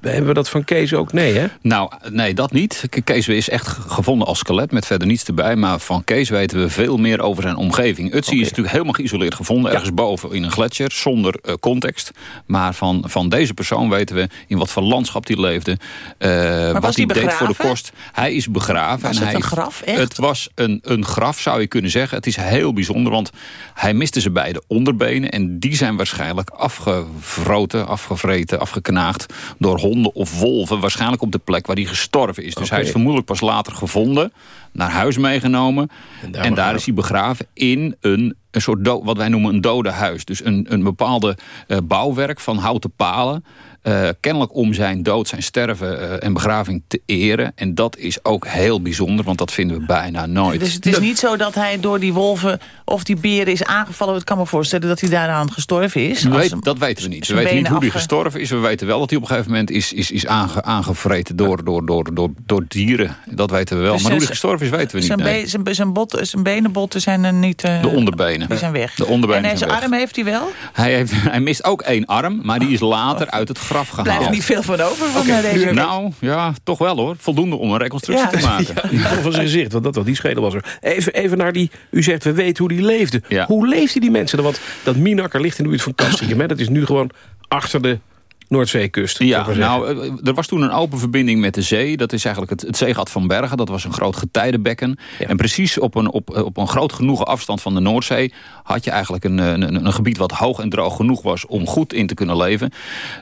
S11: hebben we dat van Kees ook? Nee, hè?
S15: Nou, nee, dat niet. Ke- Kees is echt ge- gevonden als skelet met verder niets erbij. Maar van Kees weten we veel meer over zijn omgeving. Utsi is natuurlijk helemaal geïsoleerd gevonden. Ergens boven in een gletsjer, zonder eh, context. Maar van, van deze persoon weten we in wat voor landschap hij leefde. Eh, wat hij deed voor de kost. Hij is begraven.
S13: Was
S15: en
S13: het
S15: hij,
S13: een graf, echt?
S15: Het was een, een graf, zou je kunnen zeggen. Het is heel bijzonder, want hij miste zijn beide onderbenen. En die zijn waarschijnlijk afgevroten, afgevreten, afgeknaagd... door honden of wolven. Waarschijnlijk op de plek waar hij gestorven is. Dus hij is vermoedelijk pas later gevonden. Naar huis meegenomen. En daar, is hij begraven in een, een soort wat wij noemen een dode huis. Dus een, een bepaalde eh, bouwwerk van houten palen. Eh, kennelijk om zijn dood, zijn sterven eh, en begraving te eren. En dat is ook heel bijzonder, want dat vinden we bijna nooit.
S13: Dus het is niet zo dat hij door die wolven of die beren is aangevallen. Ik kan me voorstellen dat hij daaraan gestorven is.
S15: We
S13: Als
S15: weet-
S13: hem-
S15: dat weten we niet. We weten niet hoe hij gestorven is. We weten wel dat hij op een gegeven moment is, is, is aange, aangevreten door, door, door, door, door dieren. Dat weten we wel.
S13: Dus
S15: maar hoe hij gestorven is, weten we niet.
S13: Zijn,
S15: nee.
S13: zijn, zijn, bot, zijn benenbotten zijn er niet... eh,
S15: De onderbenen.
S13: Die zijn weg.
S15: De onderbenen
S13: en
S15: zijn
S13: arm heeft hij wel?
S15: Hij, heeft, hij mist ook één arm, maar die is later uit het graf gehaald.
S13: Blijft niet veel van over van eh, deze...
S15: Nou, ja, toch wel hoor. Voldoende om een reconstructie
S13: Ja.
S15: te maken.
S11: Ja, van zijn gezicht, want dat wel, die schedel was er. Even, even naar die, u zegt, we weten hoe die leefde. Hoe leefden die mensen dan? Want dat Minakker ligt in de buurt van Kastrikum. hè? Dat is nu gewoon achter de Noordzeekust.
S15: Ja, nou, eh, er was toen een open verbinding met de zee. Dat is eigenlijk het, het zeegat van Bergen. Dat was een groot getijdenbekken. En precies op een, op, op een groot genoegen afstand van de Noordzee... had je eigenlijk een, een, een gebied wat hoog en droog genoeg was... om goed in te kunnen leven.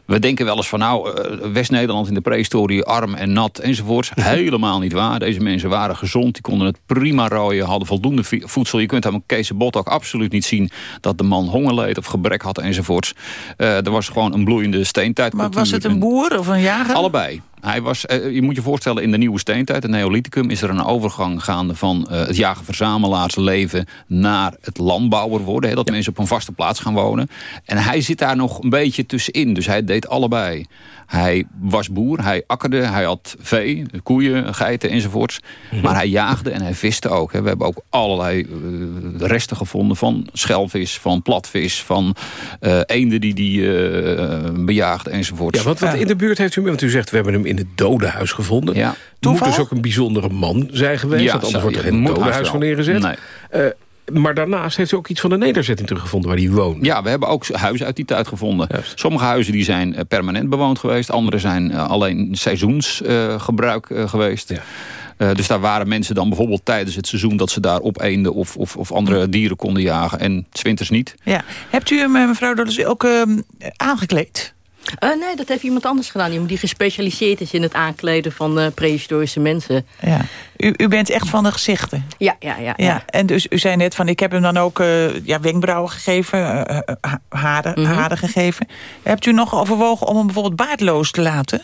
S15: We denken wel eens van nou, eh, West-Nederland in de prehistorie... arm en nat enzovoorts. Helemaal niet waar. Deze mensen waren gezond. Die konden het prima rooien. Hadden voldoende voedsel. Je kunt aan Kees Bot ook absoluut niet zien... dat de man honger leed of gebrek had enzovoorts. Eh, er was gewoon een bloeiende steentijd.
S13: Maar was het een boer of een jager?
S15: Allebei. Hij was, eh, je moet je voorstellen, in de nieuwe steentijd, het Neolithicum... is er een overgang gaande van eh, het jager-verzamelaarsleven... naar het landbouwer worden. Hè, dat mensen op een vaste plaats gaan wonen. En hij zit daar nog een beetje tussenin. Dus hij deed allebei. Hij was boer, hij akkerde, hij had vee, koeien, geiten enzovoorts. Maar hij jaagde en hij viste ook. Hè. We hebben ook allerlei eh, resten gevonden van schelvis, van platvis... van eh, eenden die die eh bejaagde enzovoorts.
S11: Ja, wat, wat in de buurt heeft u... Want u zegt, we hebben hem in het dodenhuis gevonden.
S15: Ja.
S11: Moet dus ook een bijzondere man zijn geweest.
S15: Ja,
S11: want anders wordt er geen dodenhuis van neergezet.
S15: Nee.
S11: Maar daarnaast heeft u ook iets van de nederzetting teruggevonden waar hij woont.
S15: Ja, we hebben ook huizen uit die tijd gevonden. Sommige huizen die zijn eh, permanent bewoond geweest. Andere zijn eh, alleen seizoensgebruik eh, geweest. Eh, dus daar waren mensen dan bijvoorbeeld tijdens het seizoen... dat ze daar op eenden of, of, of andere dieren konden jagen. En 's winters niet.
S13: Ja. Hebt u hem, mevrouw Dollars, ook ehm, aangekleed?
S14: Eh, nee, dat heeft iemand anders gedaan. Iemand die gespecialiseerd is in het aankleden van eh, prehistorische mensen.
S13: Ja. U, u bent echt van de gezichten?
S14: Ja, ja, ja.
S13: Ja, en dus u zei net van ik heb hem dan ook eh, ja, wenkbrauwen gegeven, ha- haren,
S14: Mhm.
S13: haren gegeven. Hebt u nog overwogen om hem bijvoorbeeld baardloos te laten?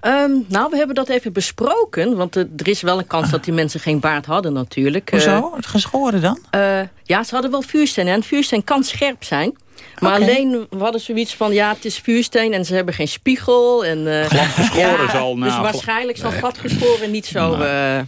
S14: Ehm, nou, we hebben dat even besproken. Want er is wel een kans dat die mensen geen baard hadden natuurlijk.
S13: Hoezo? Het geschoren dan?
S14: ja, ze hadden wel vuursteen. En vuursteen kan scherp zijn. Maar alleen, we hadden zoiets van, ja, het is vuursteen en ze hebben geen spiegel. En, eh,
S15: Gladgeschoren
S14: ja,
S15: zal, nou,
S14: Dus waarschijnlijk zal
S15: nee.
S14: gladgeschoren niet zo eh,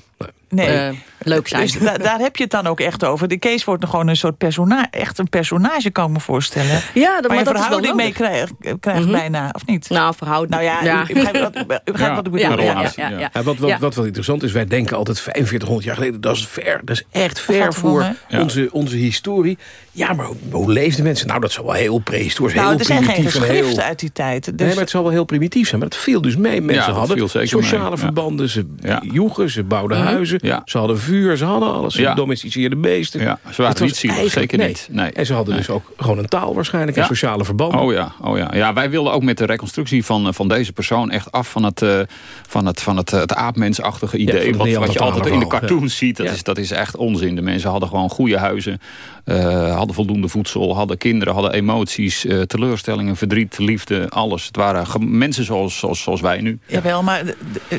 S13: Nee.
S14: eh, leuk zijn.
S13: Dus da- daar heb je het dan ook echt over. De Kees wordt nog gewoon een soort personage, echt een personage kan ik me voorstellen.
S14: Ja, dat, maar dat
S13: verhouding mee krijgt, krijgt
S14: Mhm.
S13: bijna, of niet?
S14: Nou, verhouding.
S13: Nou ja,
S14: Ja.
S13: U, begrijpt wat, u begrijpt
S11: Ja.
S13: wat ik bedoel.
S14: Ja, ja, ja, ja.
S11: Ja, wat, wat, wat wel interessant is, wij denken altijd 4500 jaar geleden, dat is ver. Dat is echt ver voor onze, onze historie. Ja, maar hoe, hoe leefden mensen? Nou, dat zal wel heel prehistorisch,
S13: Nou,
S11: heel
S13: er zijn geen
S11: primitief en
S13: geschriften
S11: heel...
S13: uit die tijd. Dus
S11: Nee, maar het zal wel heel primitief zijn. Maar dat viel dus mee. Mensen hadden sociale
S15: mee, ja.
S11: verbanden. Ze joegen, ze bouwden
S14: Mhm.
S11: huizen.
S15: Ja.
S11: Ze hadden vuur, ze hadden alles. Ze
S15: Ja.
S11: domesticeerde beesten.
S15: Ja, ze waren niet zielig, zeker
S11: nee.
S15: niet. Nee.
S11: En ze hadden dus ook gewoon een taal waarschijnlijk en
S15: Ja.
S11: sociale verbanden.
S15: Oh ja, oh ja. ja, wij wilden ook met de reconstructie van, eh, van deze persoon echt af van het, eh, van het, van het, eh, het aapmensachtige idee.
S11: de
S15: wat, wat je altijd in de cartoons
S11: ja.
S15: ziet. Dat,
S11: Ja.
S15: is, dat is echt onzin. De mensen hadden gewoon goede huizen, eh, hadden voldoende voedsel, hadden kinderen, hadden emoties, eh, teleurstellingen, verdriet, liefde, alles. Het waren mensen zoals, zoals, zoals wij nu.
S13: Jawel, maar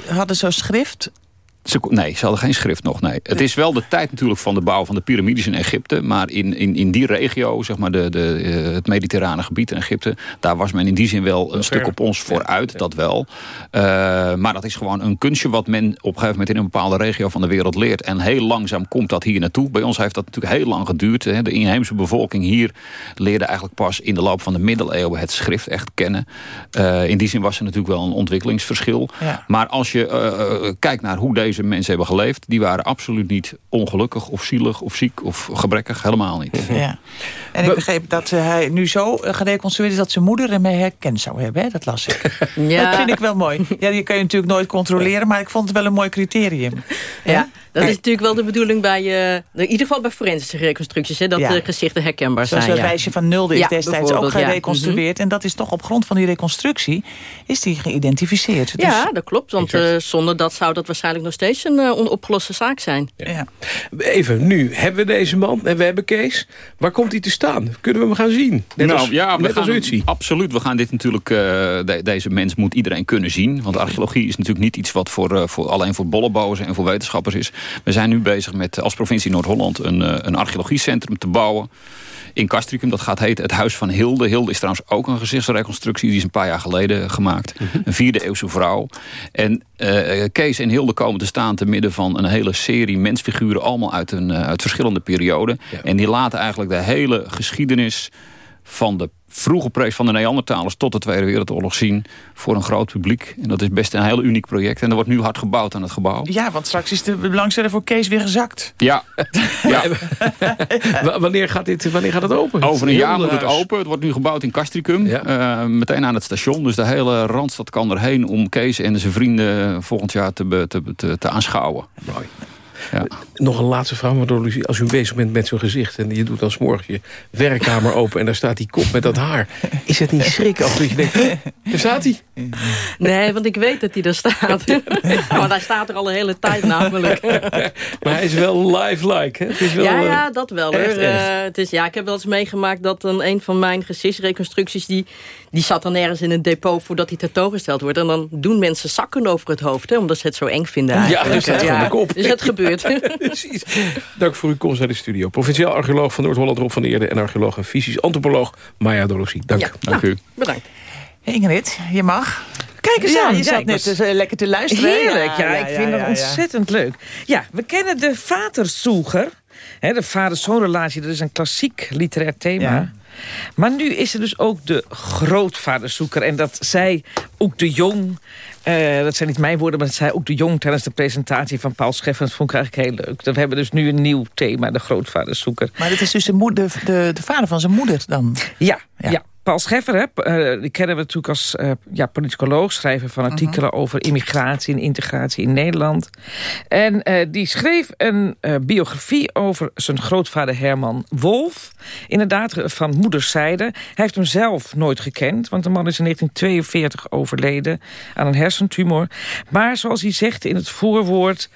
S13: hadden ze schrift?
S15: Ze, nee, ze hadden geen schrift nog. Nee. Het is wel de tijd natuurlijk van de bouw van de piramides in Egypte. Maar in, in, in die regio, zeg maar de, de, eh, het mediterrane gebied in Egypte... daar was men in die zin wel een stuk op ons vooruit, dat wel. Eh, maar dat is gewoon een kunstje wat men op een gegeven moment... in een bepaalde regio van de wereld leert. En heel langzaam komt dat hier naartoe. Bij ons heeft dat natuurlijk heel lang geduurd. Hè. De inheemse bevolking hier leerde eigenlijk pas in de loop van de middeleeuwen... het schrift echt kennen. Eh, in die zin was er natuurlijk wel een ontwikkelingsverschil.
S13: Ja.
S15: Maar als je kijkt naar hoe deze mensen hebben geleefd... die waren absoluut niet ongelukkig of zielig of ziek of gebrekkig. Helemaal niet.
S13: Ja. En ik begreep dat eh, hij nu zo eh, gereconstrueerd is... dat zijn moeder hem herkend zou hebben. Hè? Dat las ik.
S14: Ja.
S13: Dat vind ik wel mooi. Ja, die kan je natuurlijk nooit controleren... maar ik vond het wel een mooi criterium.
S14: Ja, dat is natuurlijk wel de bedoeling bij, eh, in ieder geval bij forensische reconstructies, hè, dat
S13: Ja.
S14: de gezichten herkenbaar
S13: Zoals
S14: zijn.
S13: een
S14: ja.
S13: reisje van Nulde is
S14: Ja,
S13: destijds ook
S14: ja.
S13: gereconstrueerd. En dat is toch op grond van die reconstructie... is die geïdentificeerd. Dus-
S14: Ja, dat klopt, want eh, zonder dat zou dat waarschijnlijk nog steeds een eh, onopgeloste zaak zijn.
S13: Ja.
S11: Even, nu hebben we deze man en we hebben Kees. Waar komt hij te staan? Kunnen we hem gaan zien? Net
S15: nou,
S11: als,
S15: ja, we
S11: net
S15: gaan,
S11: als.
S15: Absoluut, we gaan dit natuurlijk... eh, de- deze mens moet iedereen kunnen zien. Want archeologie is natuurlijk niet iets wat voor, eh, voor, alleen voor bollebozen en voor wetenschappers is. We zijn nu bezig met als provincie Noord-Holland een, eh, een archeologiecentrum te bouwen. In Castricum, dat gaat heten het Huis van Hilde. Hilde is trouwens ook een gezichtsreconstructie. Die is een paar jaar geleden gemaakt. Een vierde eeuwse vrouw. En eh, Kees en Hilde komen te staan te midden van een hele serie mensfiguren. Allemaal uit, een, eh, uit verschillende perioden. En die laten eigenlijk de hele geschiedenis van de vroege prees van de Neandertalers tot de Tweede Wereldoorlog zien voor een groot publiek. En dat is best een heel uniek project. En er wordt nu hard gebouwd aan het gebouw.
S13: Ja, want straks is de belangstelling voor Kees weer gezakt.
S15: Ja, ja.
S11: Wanneer, gaat dit, wanneer gaat het open?
S15: over een jaar moet het open. Het wordt nu gebouwd in Castricum. Eh, meteen aan het station. Dus de hele Randstad kan erheen om Kees en zijn vrienden volgend jaar te, te, te, te aanschouwen.
S11: Mooi.
S15: Ja.
S11: Nog een laatste vraag, mevrouw Lucie. Als u bezig bent met zo'n gezicht... en je doet dan 's morgens je werkkamer open... en daar staat die kop met dat haar. Is het niet schrik dat je denkt... "Huh, daar staat hij?
S14: Nee, want ik weet dat hij er staat. Want hij staat er al een hele tijd namelijk.
S11: Maar hij is wel lifelike. Hè? Het is wel,
S14: ja,
S11: eh,
S14: ja, dat wel hoor.
S11: echt, echt.
S14: Eh, het is, ja, ik heb wel eens meegemaakt dat dan een van mijn gezichtsreconstructies... Die, die zat dan ergens in een depot voordat hij tentoongesteld wordt. En dan doen mensen zakken over het hoofd, hè, omdat ze het zo eng vinden
S11: Ja,
S14: eigenlijk.
S11: staat gewoon de kop.
S14: Dus het gebeurt.
S11: Precies. Dank voor uw komst naar de studio. Provinciaal archeoloog van Noord-Holland Rob van Eerde... en archeoloog en fysisch antropoloog Maya Dorossi. Dank.
S14: Ja,
S15: Dank
S14: nou,
S15: u.
S14: Bedankt.
S13: Ingrid, je mag.
S12: Kijk eens
S13: ja,
S12: aan.
S13: je
S12: Ja,
S13: zat net
S12: was-
S13: dus, eh, lekker te luisteren.
S12: Heerlijk, ja, ik vind dat
S13: ja, ja.
S12: ontzettend leuk. Ja, we kennen de vaderzoeger. Hè, de vader-zoon-relatie, dat is een klassiek literair thema. Maar nu is er dus ook de grootvaderzoeker. En dat zei ook de Jong... eh, dat zijn niet mijn woorden, maar dat zei ook de Jong... tijdens de presentatie van Paul Scheffer. Dat vond ik eigenlijk heel leuk. We hebben dus nu een nieuw thema, de grootvaderzoeker.
S13: Maar dat is dus de, moeder, de, de vader van zijn moeder dan?
S12: Ja, ja. Paul Scheffer, hè, eh, die kennen we natuurlijk als eh, ja, politicoloog... schrijver van artikelen over immigratie en integratie in Nederland. En eh, die schreef een biografie over zijn grootvader Herman Wolf. Inderdaad, van moederszijde. Hij heeft hem zelf nooit gekend... want de man is in 1942 overleden aan een hersentumor. Maar zoals hij zegt in het voorwoord...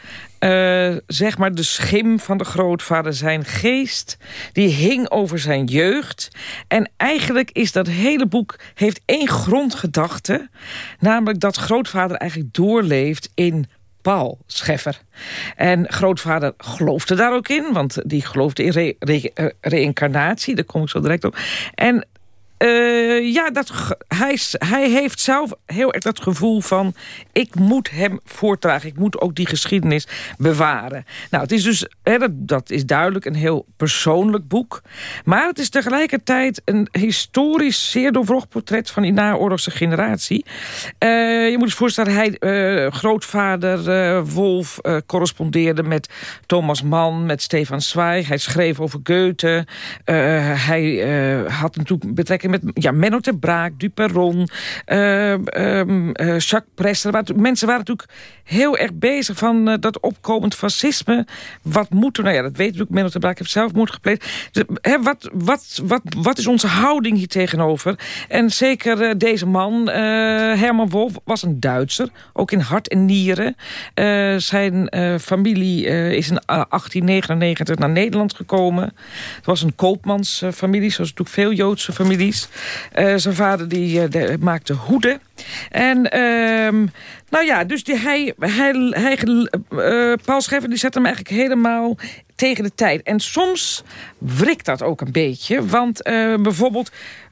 S12: eh, zeg maar de schim van de grootvader, zijn geest... die hing over zijn jeugd. En eigenlijk is dat hele boek... heeft één grondgedachte. Namelijk dat grootvader eigenlijk doorleeft in Paul Scheffer. En grootvader geloofde daar ook in, want die geloofde in re- re- eh, reïncarnatie. Daar kom ik zo direct op. En eh, ja, dat, hij, hij heeft zelf heel erg dat gevoel van... ik moet hem voortdragen, ik moet ook die geschiedenis bewaren. Nou, het is dus, hè, dat, dat is duidelijk, een heel persoonlijk boek. Maar het is tegelijkertijd een historisch zeer doorwrocht portret... van die naoorlogse generatie. Eh, je moet je voorstellen, hij, eh, grootvader Wolf correspondeerde met Thomas Mann... met Stefan Zweig, hij schreef over Goethe. Hij had natuurlijk betrekking met ja, Menno ter Braak, Duperon, uh, um, uh, Jacques Presser. Mensen waren natuurlijk heel erg bezig van uh, dat opkomend fascisme. Wat moet er? Nou ja, dat weet natuurlijk. Menno ter Braak heeft zelfmoord gepleegd. Dus, hè, wat, wat, wat, wat is onze houding hier tegenover? En zeker uh, deze man, Herman Wolf, was een Duitser. Ook in hart en nieren. Zijn familie is in 1899 naar Nederland gekomen. Het was een koopmansfamilie, zoals natuurlijk veel Joodse families. Zijn vader die maakte hoeden. En ehm, nou ja, dus die, hij, hij, hij, uh, Paul Scheffer die zet hem eigenlijk helemaal tegen de tijd. En soms wrikt dat ook een beetje. Want bijvoorbeeld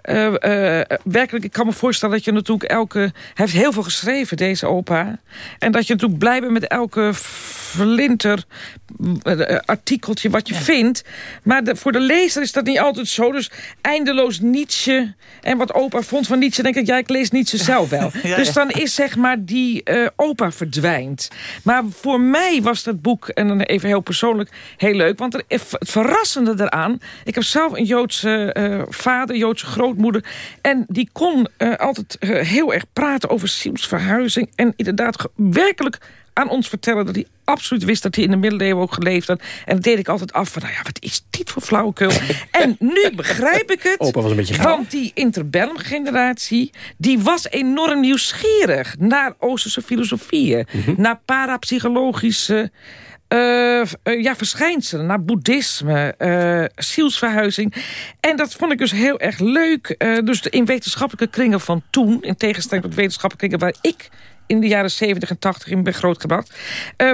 S12: uh, uh, werkelijk, ik kan me voorstellen dat je natuurlijk elke... Hij heeft heel veel geschreven, deze opa. En dat je natuurlijk blij bent met elke verlinter artikeltje wat je ja. vindt. Maar de, voor de lezer is dat niet altijd zo. Dus eindeloos Nietzsche en wat opa vond van Nietzsche... denk ik, ja, ik lees Nietzsche zelf wel. ja, dus dan is zeg maar die opa verdwijnt. Maar voor mij was dat boek, en dan even heel persoonlijk, heel leuk. Want er, het verrassende eraan... Ik heb zelf een Joodse vader, Joodse grootmoeder... en die kon uh, altijd heel erg praten over zielsverhuizing... en inderdaad werkelijk aan ons vertellen dat hij absoluut wist dat hij in de middeleeuwen ook geleefd had. En dat deed ik altijd af van, nou ja, wat is dit voor flauwekul? en nu begrijp ik het.
S11: Opa was een beetje
S12: want die interbellum generatie, die was enorm nieuwsgierig naar Oosterse filosofieën. Mm -hmm. Naar parapsychologische... Uh, uh, ja, verschijnselen, naar boeddhisme, uh, zielsverhuizing. En dat vond ik dus heel erg leuk. dus in wetenschappelijke kringen van toen... in tegenstelling tot wetenschappelijke kringen waar ik in de jaren 70 en 80 in ben grootgebracht...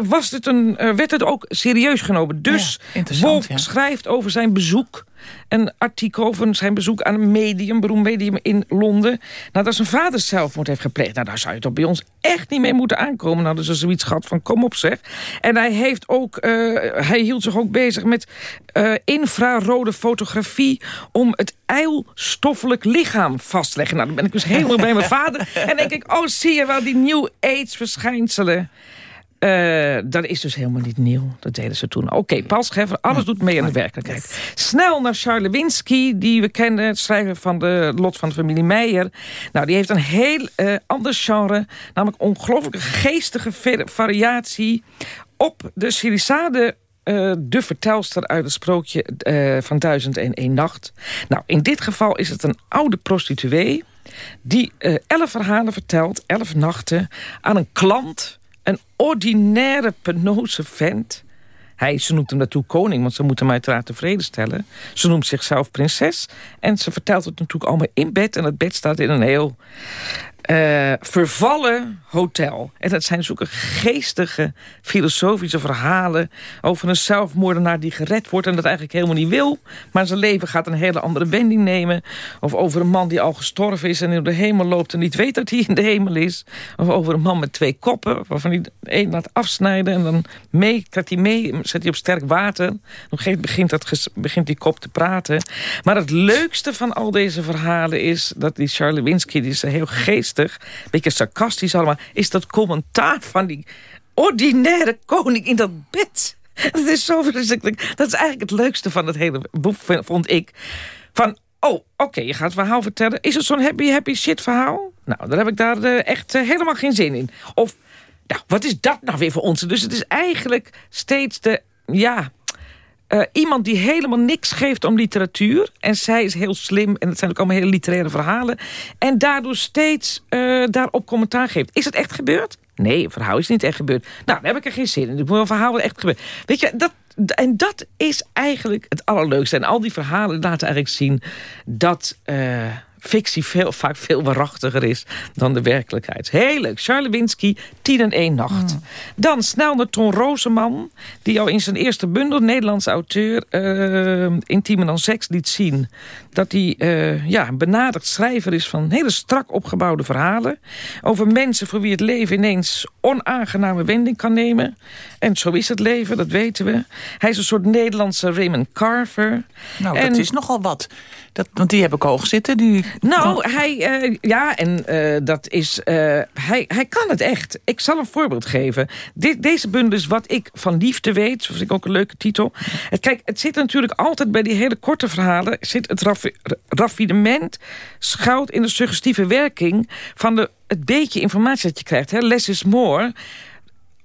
S12: Was het een, werd het ook serieus genomen. Dus ja, Wolf ja. schrijft over zijn bezoek een artikel over zijn bezoek aan een medium, beroemd medium in Londen. Nou, dat zijn vader zelfmoord heeft gepleegd. Nou, daar zou je toch bij ons echt niet mee moeten aankomen. Nou, hadden ze zoiets gehad van kom op zeg. En hij, heeft ook, uh, hij hield zich ook bezig met uh, infrarode fotografie... om het eilstoffelijk lichaam vast te leggen. Nou, dan ben ik dus helemaal bij mijn vader. En denk ik, oh, zie je wel die New Age verschijnselen... Uh, dat is dus helemaal niet nieuw. Dat deden ze toen. Oké, okay, Paul Scheffer, alles doet mee aan de werkelijkheid. Snel naar Charles Winsky, die we kennen, het schrijver van de lot van de familie Meijer. Nou, die heeft een heel uh, ander genre, namelijk ongelooflijke geestige variatie op de Sirisade uh, de vertelster uit het sprookje uh, van Duizend en één Nacht. Nou, in dit geval is het een oude prostituee... die uh, elf verhalen vertelt, elf nachten, aan een klant een ordinaire, penose vent. Hij, ze noemt hem natuurlijk koning, want ze moet hem uiteraard tevreden stellen. Ze noemt zichzelf prinses. En ze vertelt het natuurlijk allemaal in bed. En het bed staat in een heel uh, vervallen hotel. En dat zijn zulke geestige, filosofische verhalen... over een zelfmoordenaar die gered wordt en dat eigenlijk helemaal niet wil. Maar zijn leven gaat een hele andere wending nemen. Of over een man die al gestorven is en in de hemel loopt... en niet weet dat hij in de hemel is. Of over een man met twee koppen, waarvan hij één laat afsnijden... en dan mee, hij mee, zet hij op sterk water. Op een gegeven moment begint, dat, begint die kop te praten. Maar het leukste van al deze verhalen is... dat die Charlie Winsky, die is heel geestig een beetje sarcastisch allemaal... is dat commentaar van die ordinaire koning in dat bed. Dat is zo verschrikkelijk. Dat is eigenlijk het leukste van het hele boek, vond ik. Van, oh, oké, je gaat het verhaal vertellen. Is het zo'n happy, happy shit verhaal? Nou, dan heb ik daar uh, echt uh, helemaal geen zin in. Of, nou, wat is dat nou weer voor ons? Dus het is eigenlijk steeds de, ja... Uh, iemand die helemaal niks geeft om literatuur. En zij is heel slim. En het zijn ook allemaal hele literaire verhalen. En daardoor steeds uh, daarop commentaar geeft. Is het echt gebeurd? Nee, een verhaal is niet echt gebeurd. Nou, dan heb ik er geen zin in. Ik moet een verhaal echt gebeurd. Weet je, dat, en dat is eigenlijk het allerleukste. En al die verhalen laten eigenlijk zien dat... Uh, fictie veel, vaak veel waarachtiger is dan de werkelijkheid. Heel leuk. Charles Winsky, 10 en 1 nacht. Mm. Dan snel naar Ton Roseman, die al in zijn eerste bundel, Nederlandse auteur, uh, Intiemer dan seks liet zien dat hij uh, ja, een benaderd schrijver is van hele strak opgebouwde verhalen. Over mensen voor wie het leven ineens onaangename wending kan nemen. En zo is het leven, dat weten we. Hij is een soort Nederlandse Raymond Carver.
S13: Nou, en... dat is nogal wat. Dat, want die heb ik hoog zitten, die
S12: Nou, hij, eh, ja, en eh, dat is, eh, hij, hij kan het echt. Ik zal een voorbeeld geven. Dit, deze bundel is Wat ik van liefde weet. Dat vind ik ook een leuke titel. Het, kijk, het zit natuurlijk altijd bij die hele korte verhalen... zit het raffi raffinement schuilt in de suggestieve werking... van de, het beetje informatie dat je krijgt. Hè? Less is more.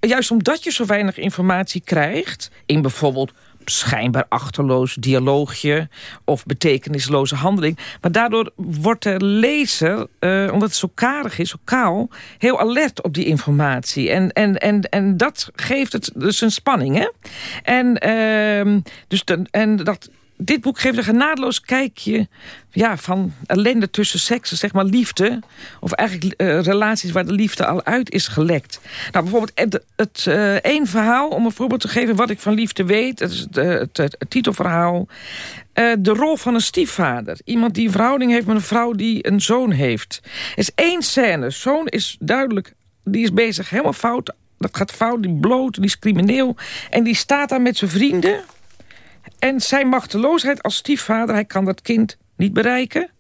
S12: Juist omdat je zo weinig informatie krijgt... in bijvoorbeeld schijnbaar achterloos dialoogje of betekenisloze handeling. Maar daardoor wordt de lezer, eh, omdat het zo karig is, zo kaal... heel alert op die informatie. En, en, en, en dat geeft het dus een spanning. Hè? En, ehm, dus en dat dit boek geeft een genadeloos kijkje ja, van ellende tussen seksen, zeg maar liefde. Of eigenlijk uh, relaties waar de liefde al uit is gelekt. Nou, bijvoorbeeld het, het uh, één verhaal, om een voorbeeld te geven wat ik van liefde weet. Dat is het, het titelverhaal. de rol van een stiefvader. Iemand die een verhouding heeft met een vrouw die een zoon heeft. Is één scène. Zoon is duidelijk, die is bezig helemaal fout. Dat gaat fout, die bloot, die is crimineel. En die staat daar met zijn vrienden en zijn machteloosheid als stiefvader, hij kan dat kind niet bereiken.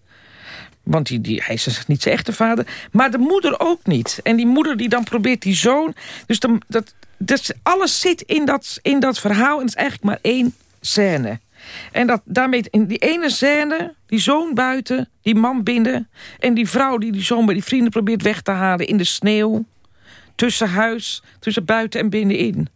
S12: Want die, hij is dus niet zijn echte vader. Maar de moeder ook niet. En die moeder die dan probeert die zoon... Dus dat, alles zit in dat, in dat verhaal. En het is eigenlijk maar één scène. En dat, daarmee in die ene scène, die zoon buiten, die man binnen... en die vrouw die die zoon bij die vrienden probeert weg te halen in de sneeuw... tussen huis, tussen buiten en binnenin.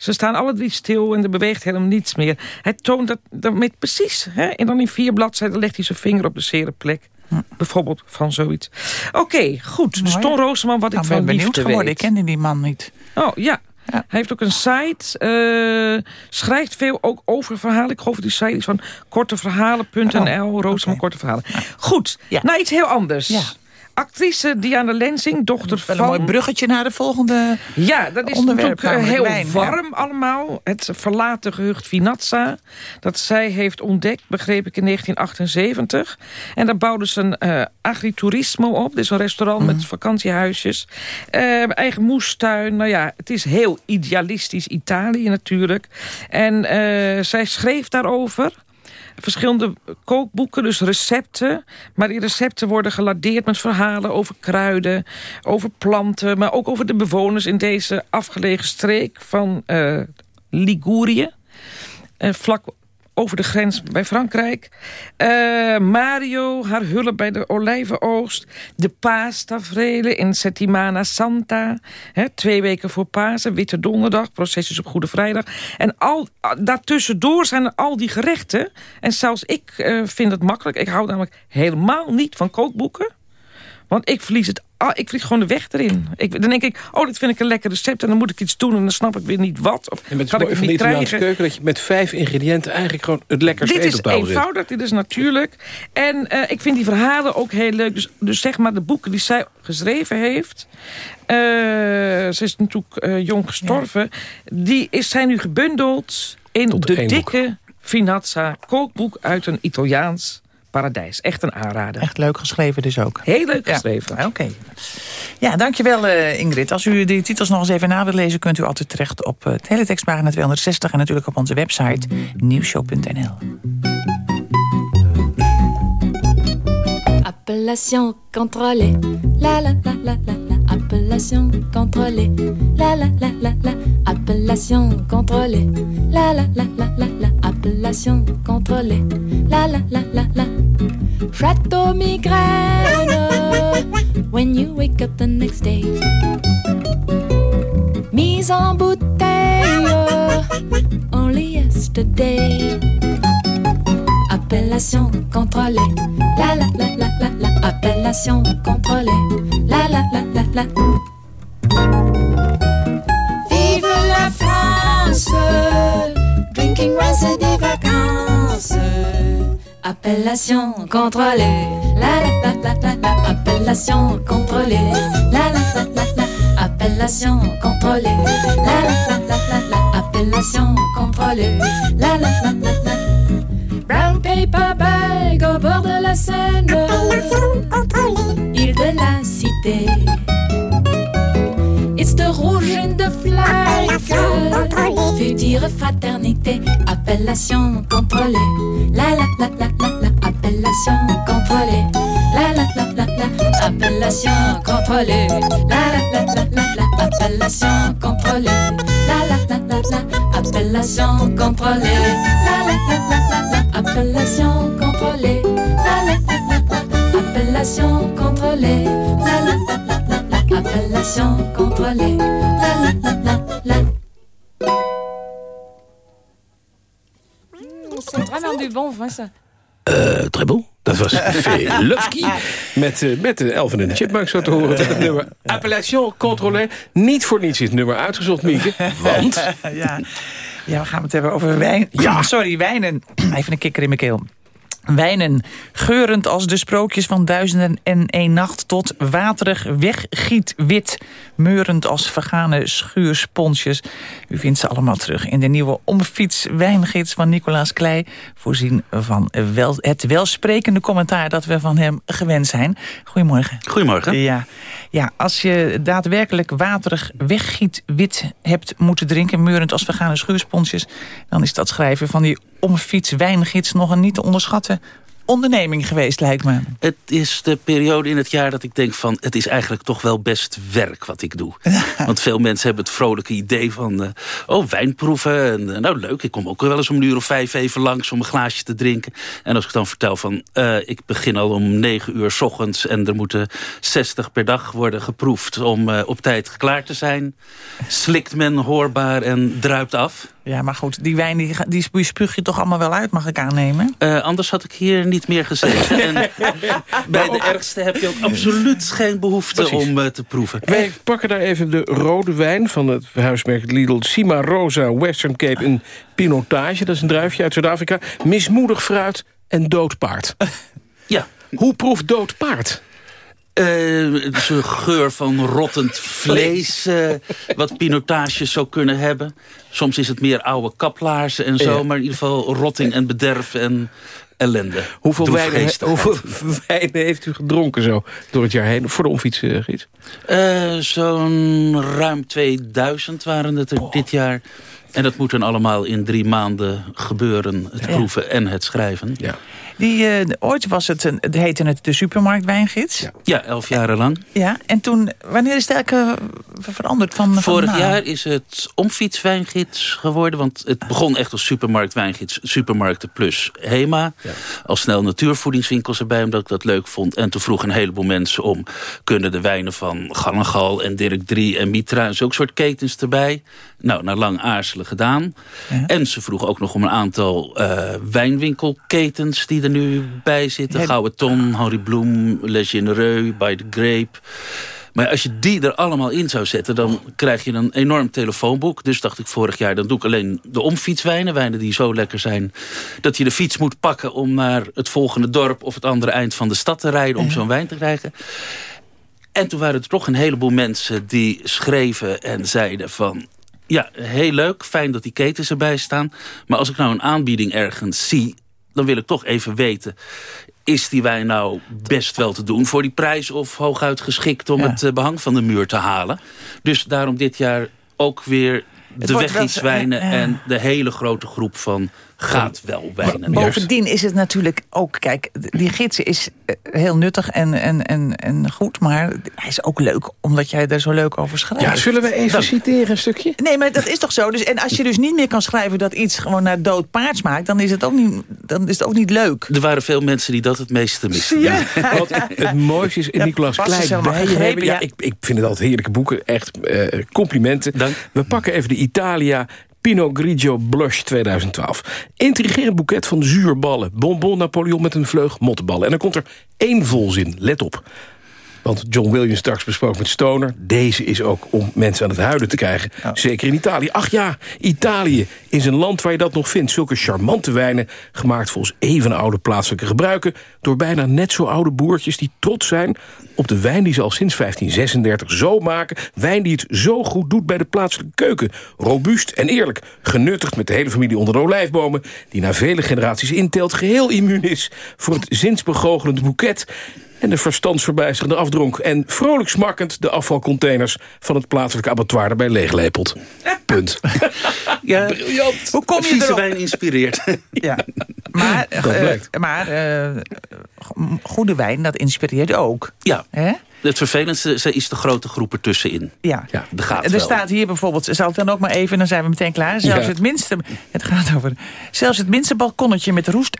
S12: Ze staan alle drie stil en er beweegt helemaal niets meer. Hij toont dat, dat met precies. Hè? En dan in vier bladzijden legt hij zijn vinger op de zere plek. Hm. Bijvoorbeeld van zoiets. Oké, goed. Dus Ton Rooseman, wat
S13: nou,
S12: ik van
S13: ben
S12: liefde
S13: geworden.
S12: weet.
S13: Ik kende die man niet.
S12: Oh, ja. Hij heeft ook een site, uh, schrijft veel ook over verhalen. Ik geloof dat die site is van korteverhalen.nl, oh, Rooseman okay. Korte Verhalen. Goed, ja. nou iets heel anders. Ja. Actrice Diana Lensing, dochter van...
S13: een mooi bruggetje naar de volgende
S12: Ja, dat is natuurlijk heel
S13: wijn,
S12: warm ja. allemaal. Het verlaten gehucht Vinazza. Dat zij heeft ontdekt, begreep ik, in 1978. En daar bouwden ze een uh, agriturismo op. Is een restaurant mm. met vakantiehuisjes. Uh, eigen moestuin. Nou ja, het is heel idealistisch Italië natuurlijk. En uh, zij schreef daarover verschillende kookboeken, dus recepten. Maar die recepten worden geladeerd met verhalen over kruiden, over planten... maar ook over de bewoners in deze afgelegen streek van uh, Ligurië. Uh, vlak over de grens bij Frankrijk. Uh, Mario, haar hulp bij de olijvenoogst. De paastavrelen in Settimana Santa. Hè, twee weken voor Pasen, Witte Donderdag, processies op Goede Vrijdag. En al, daartussendoor zijn al die gerechten. En zelfs ik uh, vind het makkelijk. Ik hou namelijk helemaal niet van kookboeken. Want ik verlies het. Ah, ik verlies gewoon de weg erin. Ik, dan denk ik, oh, dit vind ik een lekker recept. En dan moet ik iets doen en dan snap ik weer niet wat. Of
S11: en met
S12: kan ik
S11: van de Italiaanse keuken... dat je met vijf ingrediënten eigenlijk gewoon het lekkerste
S12: Dit is
S11: eetopbouw zit.
S12: eenvoudig, dit is natuurlijk. En uh, ik vind die verhalen ook heel leuk. Dus, dus zeg maar de boeken die zij geschreven heeft... Uh, ze is natuurlijk uh, jong gestorven. Ja. Die is, zijn nu gebundeld in
S11: Tot
S12: de dikke Finazza kookboek uit een Italiaans paradijs. Echt een aanrader.
S13: Echt leuk geschreven dus ook.
S12: Heel leuk geschreven.
S13: Ja, Oké. Okay. Ja, dankjewel uh, Ingrid. Als u die titels nog eens even na wilt lezen... kunt u altijd terecht op uh, teletextpagina 260... en natuurlijk op onze website nieuwshow.nl.
S16: Appellation contrôlée. La la la la la. Appellation contrôlée. La la la la la. Appellation contrôlée. La la la la la la. Appellation contrôlée. La la la la la. Château migraine. When you wake up the next day. Mise en bouteille. Only yesterday. Appellation contrôlée. La la la la la la. Appellation contrôlée. La la la la la. Vive la France. Drinking rice et des vacances. Appellation contrôlée. La la la la la la. Appellation contrôlée. La la la la la. Appellation contrôlée. La la la la la la. Appellation contrôlée. La la la la dire fraternité. Appellation contrôlée. La la la la la la. Appellation contrôlée. appellation contrôlée. La la la la la la, appellation contrôlée. La la la la la, appellation contrôlée. La la la la la la, appellation contrôlée. La la la la la, appellation contrôlée. La la la la la la, appellation contrôlée. La la la la
S17: bon vin, ça.
S11: Eh, très bon. Dat was Velufsky met, eh, met de Elven en de Chipmunks zo te horen. Het nummer Appellation Contrôlé. Niet voor niets is het nummer uitgezocht, Mieke. Want...
S13: ja. ja, we gaan het hebben over wijn.
S11: Ja.
S13: Sorry, wijnen. Even een kikker in mijn keel. Wijnen, geurend als de sprookjes van duizenden en één nacht... tot waterig weggietwit, meurend als vergane schuursponsjes. U vindt ze allemaal terug in de nieuwe omfiets wijngids van Nicolaas Klei... voorzien van wel, het welsprekende commentaar dat we van hem gewend zijn. Goedemorgen.
S18: Goedemorgen.
S13: Ja, ja als je daadwerkelijk waterig weggietwit hebt moeten drinken... meurend als vergane schuursponsjes... dan is dat schrijven van die omfiets wijngids nog een niet te onderschatten onderneming geweest, lijkt me.
S18: Het is de periode in het jaar dat ik denk van... het is eigenlijk toch wel best werk wat ik doe. Want veel mensen hebben het vrolijke idee van... eh, oh, wijnproeven, en, eh, nou leuk, ik kom ook wel eens om een uur of vijf even langs... om een glaasje te drinken. En als ik dan vertel van... eh, ik begin al om negen uur s ochtends... en er moeten 60 per dag worden geproefd om op tijd klaar te zijn... slikt men hoorbaar en druipt af.
S13: Ja, maar goed, die wijn die, die spu- spuug je toch allemaal wel uit, mag ik aannemen?
S18: Eh, anders had ik hier niet meer gezeten. en bij de ergste heb je ook absoluut geen behoefte
S11: Precies.
S18: om eh, te proeven.
S11: Wij pakken daar even de rode wijn van het huismerk Lidl. Cima Rosa Western Cape in Pinotage. Dat is een druifje uit Zuid-Afrika. Mismoedig fruit en dood paard.
S18: Ja.
S11: Hoe proeft dood paard?
S18: Eh, het is een geur van rottend vlees, eh, wat pinotages zou kunnen hebben. Soms is het meer oude kaplaarzen en zo,
S11: Ja.
S18: maar in ieder geval rotting en bederf en ellende.
S11: Hoeveel wijnen,
S18: Droefgeestigheid.
S11: hoeveel wijnen heeft u gedronken zo door het jaar heen? Voor de omfietsgids?
S18: Eh, Zo'n ruim 2000 waren het er dit jaar. En dat moet dan allemaal in drie maanden gebeuren. Het
S13: Ja.
S18: proeven en het schrijven.
S11: Ja.
S13: Die, eh, ooit was het, een, het heette het de supermarktwijngids. Ja.
S18: Ja, elf jaren lang.
S13: en toen, wanneer is het eigenlijk eh, veranderd van
S18: Vorig jaar is het omfietswijngids geworden. Want het begon echt als supermarktwijngids. Supermarkten plus HEMA. Al snel natuurvoedingswinkels erbij, omdat ik dat leuk vond. En toen vroegen een heleboel mensen om... kunnen de wijnen van Gallengal en Dirk 3 en Mitra... en zulke soort ketens erbij. Nou, na lang aarzelen gedaan. En ze vroegen ook nog om een aantal eh, wijnwinkelketens... die er nu bij zitten. Gouden Ton, Henri Bloem, Le Genereux, By the Grape... Maar als je die er allemaal in zou zetten... dan krijg je een enorm telefoonboek. Dus dacht ik vorig jaar, dan doe ik alleen de omfietswijnen. Wijnen die zo lekker zijn dat je de fiets moet pakken... om naar het volgende dorp of het andere eind van de stad te rijden... om zo'n wijn te krijgen. En toen waren er toch een heleboel mensen die schreven en zeiden van... Ja, heel leuk, fijn dat die ketens erbij staan. Maar als ik nou een aanbieding ergens zie... dan wil ik toch even weten... is die wijn nou best wel te doen voor die prijs... of hooguit geschikt om
S13: Ja.
S18: het eh, behang van de muur te halen? Dus daarom dit jaar ook weer de weggietswijnen...
S13: ja.
S18: en de hele grote groep van gaat wel wijnen.
S13: Bovendien is het natuurlijk ook, kijk, die gids is eh, heel nuttig en, en, en, en goed, maar hij is ook leuk, omdat jij er zo leuk over schrijft.
S11: Ja, zullen we even citeren een stukje?
S13: Nee, maar dat is toch zo? Dus, en als je dus niet meer kan schrijven dat iets gewoon naar dood paard smaakt, dan is het ook niet, dan is het ook niet leuk.
S18: Er waren veel mensen die dat het meeste misten.
S13: Ja.
S11: Wat het mooiste is in Nicolaas
S13: is
S11: Klein bij hebben. Ja. ik, ik vind het altijd heerlijke boeken. Echt eh, complimenten. We pakken even de Italia Pinot Grigio Blush 2012. Intrigerend boeket van zuurballen. Bonbon Napoleon met een vleug mottenballen. En dan komt er één volzin. Let op. Want John Williams straks besproken met Stoner. Deze is ook om mensen aan het huilen te krijgen. Zeker in Italië. Ach ja, Italië is een land waar je dat nog vindt. Zulke charmante wijnen, gemaakt volgens even oude plaatselijke gebruiken... door bijna net zo oude boertjes die trots zijn op de wijn die ze al sinds 1536 zo maken. Wijn die het zo goed doet bij de plaatselijke keuken. Robuust en eerlijk. Genuttigd met de hele familie onder de olijfbomen... die na vele generaties intelt geheel immuun is... voor het zinsbegoochelende boeket en de verstandsverbijsterende afdronk. En vrolijk smakkend de afvalcontainers van het plaatselijke abattoir erbij leeglepelt. Punt.
S18: Ja,
S11: Briljant.
S13: Hoe kom je
S18: Vieze
S13: erop?
S18: wijn inspireert.
S13: Ja. Maar,
S11: Dat
S13: eh, maar eh, goede wijn, dat inspireert ook.
S18: Ja.
S13: Hè?
S18: Het vervelendste is de grote groep ertussenin.
S13: Ja.
S18: De gaat
S13: er
S18: wel.
S13: staat hier bijvoorbeeld, zal ik dan ook maar even, dan zijn we meteen klaar. Zelfs
S18: Ja.
S13: het minste, het gaat over, zelfs het minste balkonnetje met roest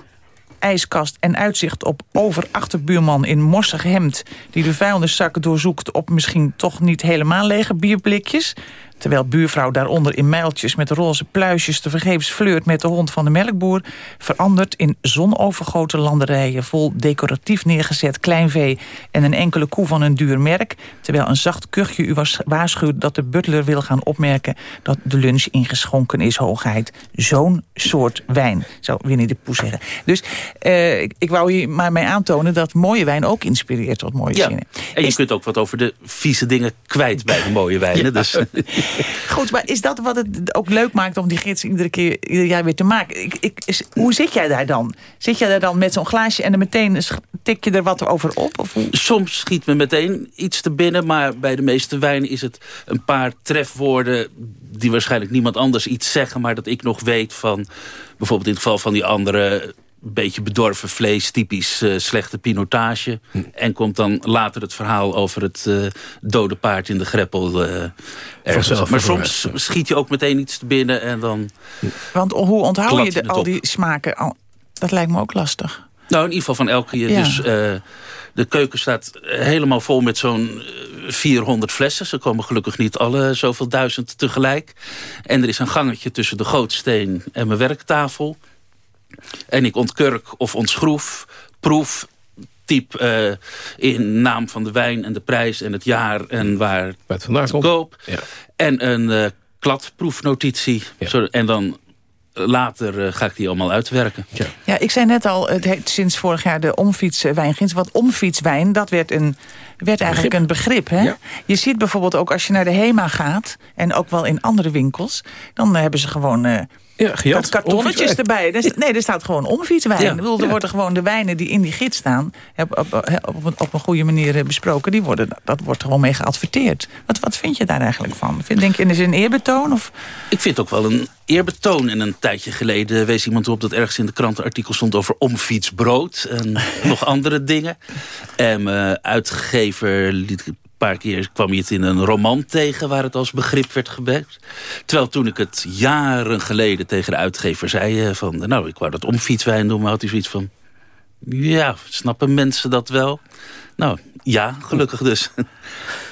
S13: ijskast en uitzicht op over-achterbuurman in morsig hemd... die de vuilniszakken doorzoekt op misschien toch niet helemaal lege bierblikjes... terwijl buurvrouw daaronder in mijltjes met roze pluisjes... te vergeefs flirt met de hond van de melkboer... verandert in zonovergoten landerijen vol decoratief neergezet kleinvee... en een enkele koe van een duur merk... terwijl een zacht kuchje u was- waarschuwt dat de butler wil gaan opmerken... dat de lunch ingeschonken is, hoogheid. Zo'n soort wijn, zou Winnie de Poe zeggen. Dus eh, ik, wou hier maar mee aantonen dat mooie wijn ook inspireert tot mooie
S18: Ja.
S13: zinnen.
S18: En je kunt ook wat over de vieze dingen kwijt bij de mooie wijnen. Dus,
S13: Goed, maar is dat wat het ook leuk maakt om die gids iedere keer ieder jaar weer te maken? Ik, ik, hoe zit jij daar dan? Zit jij daar dan met zo'n glaasje en dan meteen tik je er wat over op? Of?
S18: Soms schiet me meteen iets te binnen, maar bij de meeste wijnen is het een paar trefwoorden die waarschijnlijk niemand anders iets zeggen, maar dat ik nog weet van, bijvoorbeeld in het geval van die andere beetje bedorven vlees, typisch eh, slechte pinotage. En komt dan later het verhaal over het eh, dode paard in de greppel. eh.
S11: Vanzelf
S18: maar soms schiet je ook meteen iets te binnen en dan...
S13: Want hoe onthoud je
S18: je
S13: de,
S18: het
S13: al die smaken? Al, dat lijkt me ook lastig.
S18: Nou, in ieder geval van elke keer.
S13: Ja.
S18: Dus eh, de keuken staat helemaal vol met zo'n eh, 400 flessen. Ze komen gelukkig niet alle zoveel duizend tegelijk. En er is een gangetje tussen de gootsteen en mijn werktafel. En ik ontkurk of ontschroef, proef, typ eh, in naam van de wijn en de prijs en het jaar en waar
S11: het vandaan
S18: te
S11: komt.
S18: koop. En een eh, kladproefnotitie. Zo, en dan later eh, ga ik die allemaal uitwerken.
S13: Ja, ik zei net al, het heet sinds vorig jaar de omfietswijngids. Want omfietswijn, dat werd, een, werd eigenlijk een begrip. Hè? Je ziet bijvoorbeeld ook als je naar de HEMA gaat... en ook wel in andere winkels... dan eh, hebben ze gewoon... eh
S11: Ja, gejat. Omfietswijn.
S13: erbij. Er nee, er staat gewoon omfietswijn.
S11: Ja,
S13: Ik bedoel, er
S11: ja.
S13: worden gewoon de wijnen die in die gids staan... Op, op, op, een, op een goede manier eh, besproken. Die worden, dat wordt gewoon mee geadverteerd. Wat, wat vind je daar eigenlijk van? Vind, denk je, is het een eerbetoon? Of?
S18: Ik vind het ook wel een eerbetoon. En een tijdje geleden wees iemand op dat ergens in de krant een artikel stond over omfietsbrood. En nog andere dingen. En mijn uitgever liet een paar keer kwam hij het in een roman tegen waar het als begrip werd gebruikt. Terwijl toen ik het jaren geleden tegen de uitgever zei eh, van nou ik wou dat omfietswijn doen, maar had hij zoiets van ja, snappen mensen dat wel? Nou, ja, gelukkig dus.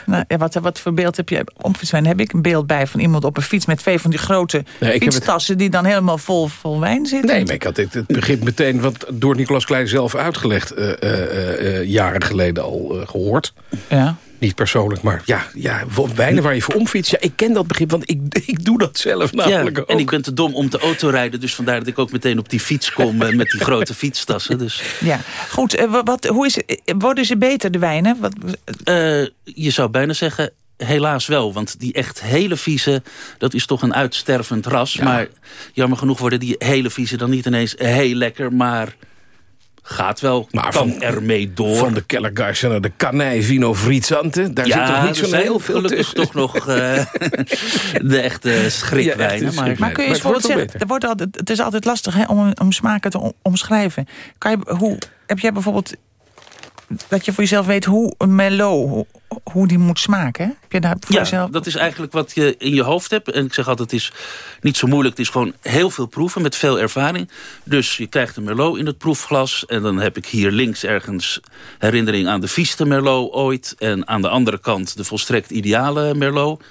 S13: Nou, ja, wat, wat voor beeld heb je? Omfietswijn heb ik een beeld bij van iemand op een fiets... met twee van die grote
S11: Nee, het-
S13: fietstassen... die dan helemaal vol, vol wijn zitten.
S11: Nee, maar ik had dit, het begrip meteen wat door Nicolas Klein zelf uitgelegd... eh, eh, eh, eh, jaren geleden al eh, gehoord.
S13: Ja.
S11: Niet persoonlijk, maar ja, ja, wijnen waar je voor omfietst. Ja, ik ken dat begrip, want ik, ik doe dat zelf namelijk
S18: ja,
S11: ook.
S18: En ik ben te dom om te autorijden, dus vandaar dat ik ook meteen op die fiets kom eh, met die grote fietstassen. Dus.
S13: Ja, goed. eh, wa- wat, hoe is, het- eh, worden ze beter, de wijnen? Wat,
S18: Eh, je zou bijna zeggen, helaas wel. Want die echt hele vieze, dat is toch een uitstervend ras. Maar jammer genoeg worden die hele vieze dan niet ineens heel lekker, maar gaat wel,
S11: Maar
S18: kan
S11: van-
S18: ermee door.
S11: Van de Kellergeister naar de Canai Vino Frizzante. Daar zit toch niet zo heel veel
S18: gelukkig
S11: tussen.
S18: toch nog eh, de echte schrikwijnen.
S11: Ja,
S18: maar,
S13: maar kun je eens
S11: wel
S13: zeggen... Er wordt altijd, het is altijd lastig hè, om, om smaken te om- omschrijven. Kan je, hoe, heb jij bijvoorbeeld... dat je voor jezelf weet hoe een Merlot... hoe, die moet smaken? hè? Heb je daar voor
S18: Ja,
S13: jezelf...
S18: dat is eigenlijk wat je in je hoofd hebt. En ik zeg altijd, het is niet zo moeilijk. Het is gewoon heel veel proeven met veel ervaring. Dus je krijgt een Merlot in het proefglas. En dan heb ik hier links ergens herinnering aan de vieste Merlot ooit. En aan de andere kant de volstrekt ideale Merlot.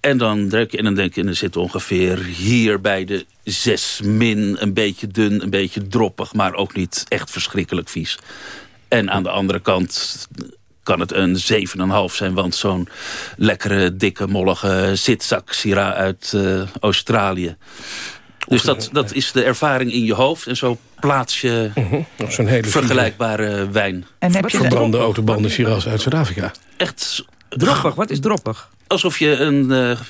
S18: En dan druk je en dan denk je, en er zit ongeveer hier bij de 6 min... een beetje dun, een beetje droppig, maar ook niet echt verschrikkelijk vies. En aan de andere kant kan het een 7,5 zijn... want zo'n lekkere, dikke, mollige zitzak Syrah uit eh, Australië. Dus dat, dat is de ervaring in je hoofd. En zo plaats je
S11: Of zo'n hele
S18: vergelijkbare wijn.
S13: En heb je
S11: Verbrande autobanden Shiraz uit Zuid-Afrika.
S18: Echt...
S12: Droppig, wat is droppig?
S18: Alsof je een eh,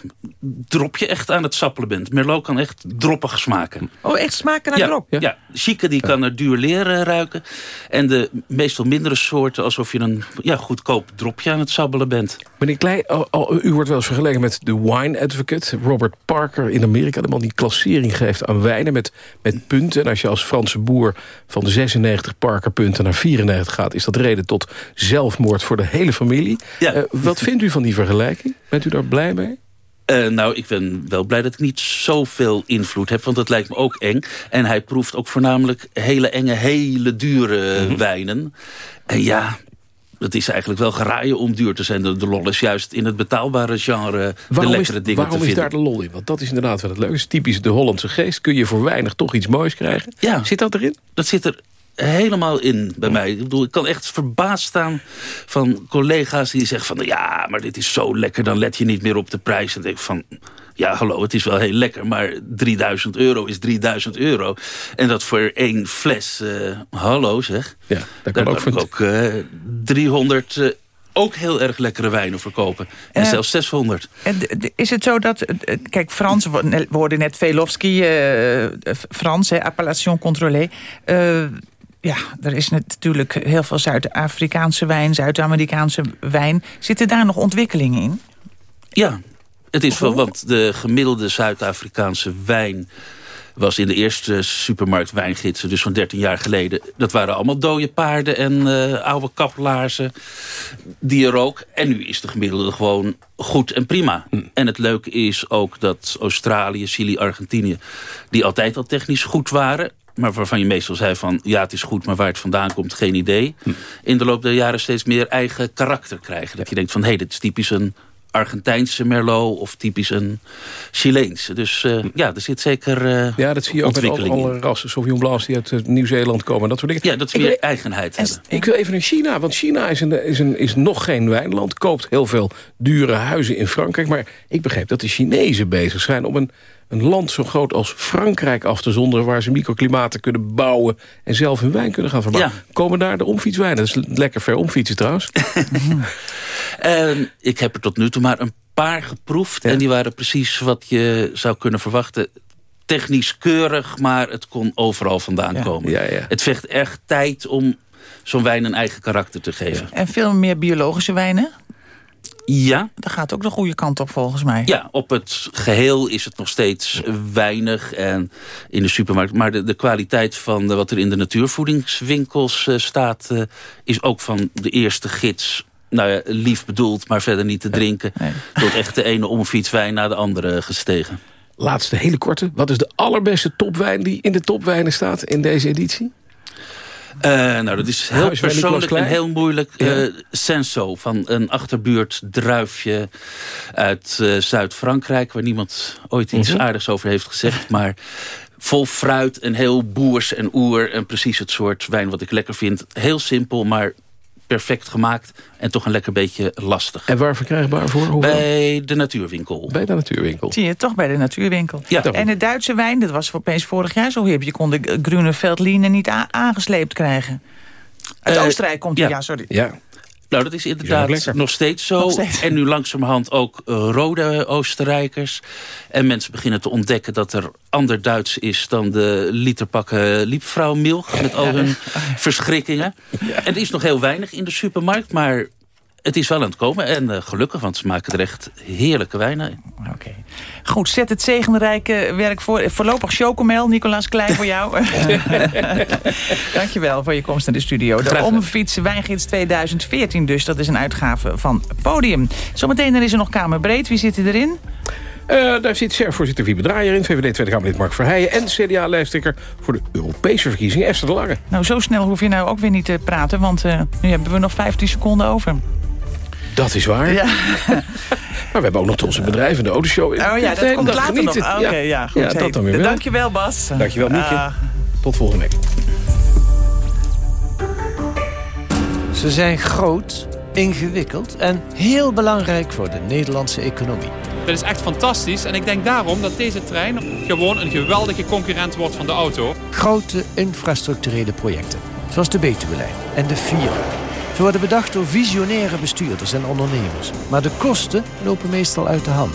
S18: dropje echt aan het sappelen bent. Merlot kan echt droppig smaken.
S12: Oh, echt smaken naar
S18: ja,
S12: drop?
S18: Ja, chique die kan naar duur leren ruiken. En de meestal mindere soorten alsof je een ja, goedkoop dropje aan het sabbelen bent.
S11: Meneer Klein, al- al- u wordt wel eens vergeleken met de wine advocate. Robert Parker in Amerika, de man die klassering geeft aan wijnen met, met punten. En als je als Franse boer van de 96 Parker punten naar 94 gaat... is dat reden tot zelfmoord voor de hele familie. Eh, wat vindt u van die vergelijking? Bent u daar blij mee?
S18: Eh, nou, ik ben wel blij dat ik niet zoveel invloed heb, want dat lijkt me ook eng. En hij proeft ook voornamelijk hele enge, hele dure
S11: Mhm.
S18: wijnen. En ja, het is eigenlijk wel geraaien om duur te zijn. De, de lol is juist in het betaalbare genre de
S11: Waarom, is,
S18: lekkere dingen
S11: waarom
S18: te
S11: is
S18: vinden.
S11: daar de lol in? Want dat is inderdaad wel het leuke. Is typisch de Hollandse geest. Kun je voor weinig toch iets moois krijgen?
S18: Ja.
S11: Zit dat erin?
S18: Dat zit er helemaal in bij mij. Ik bedoel, ik kan echt verbaasd staan van collega's die zeggen van... ja, maar dit is zo lekker, dan let je niet meer op de prijs. En denk ik van, ja, hallo, het is wel heel lekker... maar 3000 euro is 3000 euro. En dat voor één fles, eh, hallo zeg.
S11: Ja, kan
S18: Daar
S11: ook
S18: kan ik ook eh, 300... eh, ook heel erg lekkere wijnen verkopen. En zelfs 600.
S13: En Is het zo dat... Kijk, Frans, we hoorden net Velofsky, eh, eh, Frans, hè, appellation contrôlée. Eh, ja, er is natuurlijk heel veel Zuid-Afrikaanse wijn, Zuid-Amerikaanse wijn. Zitten daar nog ontwikkelingen in?
S18: Ja, het is wel, want de gemiddelde Zuid-Afrikaanse wijn was in de eerste supermarkt wijngidsen, dus van 13 jaar geleden. Dat waren allemaal dode paarden en eh, oude kaplaarzen die er ook. En nu is de gemiddelde gewoon goed en prima. En het leuke is ook dat Australië, Chili, Argentinië... die altijd al technisch goed waren... maar waarvan je meestal zei van... ja, het is goed, maar waar het vandaan komt, geen idee... in de loop der jaren steeds meer eigen karakter krijgen. Dat je denkt van, hé, hey, dit is typisch een Argentijnse Merlot... of typisch een Chileense. Dus eh, ja, er zit zeker eh
S11: Ja, dat zie je ook met alle, rassen. Sauvignon Blancs die uit eh, Nieuw-Zeeland komen. Dat soort dingen.
S18: Ja, dat weer
S11: wil-
S18: eigenheid hebben.
S11: Ik wil even naar China, want China is, een, is, een, is nog geen wijnland. Koopt heel veel dure huizen in Frankrijk. Maar ik begreep dat de Chinezen bezig zijn om een, een land zo groot als Frankrijk af te zonderen... waar ze microklimaten kunnen bouwen en zelf hun wijn kunnen gaan verbouwen. Komen daar de omfietswijnen? Dat is lekker ver omfietsen trouwens.
S18: En ik heb er tot nu toe maar een paar geproefd. En die waren precies wat je zou kunnen verwachten. Technisch keurig, maar het kon overal vandaan komen. Het vecht echt tijd om zo'n wijn een eigen karakter te geven.
S13: En veel meer biologische wijnen?
S18: Ja.
S13: Dat gaat ook de goede kant op volgens mij.
S18: Ja, op het geheel is het nog steeds weinig en in de supermarkt. Maar de, de kwaliteit van wat er in de natuurvoedingswinkels eh, staat... eh, is ook van de eerste gids nou ja, lief bedoeld, maar verder niet te drinken. Tot echt de ene omfietswijn naar de andere gestegen.
S11: Laatste, hele korte. Wat is de allerbeste topwijn die in de topwijnen staat in deze editie?
S18: Eh, nou, dat is heel persoonlijk en heel moeilijk.
S11: Ja.
S18: Eh, Senso, van een achterbuurt druifje uit eh, Zuid-Frankrijk... waar niemand ooit iets
S11: Mhm.
S18: aardigs over heeft gezegd. Maar vol fruit en heel boers en oer... en precies het soort wijn wat ik lekker vind. Heel simpel, maar perfect gemaakt. En toch een lekker beetje lastig.
S11: En waar verkrijgbaar voor? Hoeveel?
S18: Bij de natuurwinkel.
S11: Bij de natuurwinkel.
S13: Zie je, toch bij de natuurwinkel.
S18: Ja.
S13: En de Duitse wijn, dat was opeens vorig jaar zo hip. Je kon de Grüne Veltliner niet aangesleept krijgen. Uit
S18: Eh,
S13: Oostenrijk komt die,
S18: ja.
S13: ja, sorry.
S11: Ja.
S18: Nou, dat is inderdaad nog steeds zo.
S13: Nog steeds.
S18: En nu langzamerhand ook eh, rode Oostenrijkers. En mensen beginnen te ontdekken dat er ander Duits is... dan de literpakken liepvrouwmilch met al hun verschrikkingen. En er is nog heel weinig in de supermarkt, maar... Het is wel aan het komen en eh, gelukkig, want ze maken er echt heerlijke wijnen.
S13: Oké. Goed, zet het zegenrijke werk voor. Voorlopig chocomel, Nicolaas Klein voor jou. Dankjewel voor je komst naar de studio. De. Omfiets Wijngids 2014 dus. Dat is een uitgave van Podium. Zometeen dan is er nog Kamerbreed. Wie zit erin?
S11: Eh, daar zit SER-voorzitter Wiebe Draaier in... VVD Tweede Kamerlid Mark Verheijen... en CDA-lijsttrekker voor de Europese verkiezingen Esther de Lange.
S13: Nou, zo snel hoef je nou ook weer niet te praten. Want eh, nu hebben we nog 15 seconden over.
S11: Dat is waar.
S13: Ja.
S11: maar we hebben ook nog onze bedrijven, de autoshow.
S13: Oh ja, dat
S11: hele
S13: komt later nog.
S11: genieten.
S13: Ah, Oké, ja, goed.
S11: Ja,
S13: Hey,
S11: dat dan weer wel.
S13: Dankjewel, Bas.
S11: Dankjewel, Mieke. Tot volgende week.
S17: Ze zijn groot, ingewikkeld en heel belangrijk voor de Nederlandse economie.
S19: Dat is echt fantastisch en ik denk daarom dat deze trein gewoon een geweldige concurrent wordt van de auto.
S17: Grote infrastructurele projecten, zoals de Betuwelijn en de Vira. Ze worden bedacht door visionaire bestuurders en ondernemers. Maar de kosten lopen meestal uit de hand.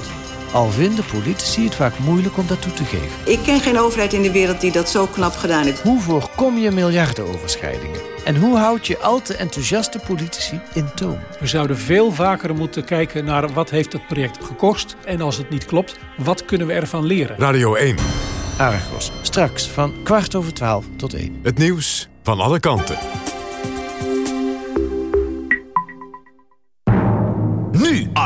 S17: Al vinden politici het vaak moeilijk om dat toe te geven.
S20: Ik ken geen overheid in de wereld die dat zo knap gedaan heeft.
S17: Hoe voorkom je miljardenoverschrijdingen? En hoe houd je al te enthousiaste politici in toom?
S21: We zouden veel vaker moeten kijken naar wat heeft het project gekost... en als het niet klopt, wat kunnen we ervan leren?
S10: Radio 1.
S17: Argos, straks van kwart over twaalf tot één.
S10: Het nieuws van alle kanten.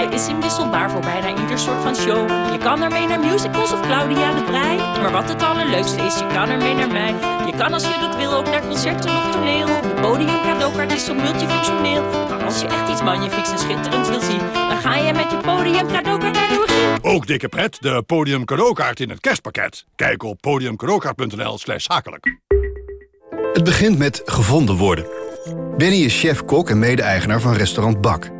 S7: Hij is inwisselbaar voor bijna ieder soort van show. Je kan ermee naar musicals of Claudia de Brij. Maar wat het allerleukste is, je kan ermee naar mij. Je kan als je dat wil ook naar concerten of toneel. De podium cadeaukaart is zo multifunctioneel. Maar als je echt iets magnifieks en schitterends wil zien... dan ga je met je podium cadeaukaart naar de
S22: Ook dikke pret, de podium cadeaukaart in het kerstpakket. Kijk op podiumcadeaukaart.nl slash zakelijk.
S23: Het begint met gevonden worden. Benny is chef-kok en mede-eigenaar van restaurant Bak.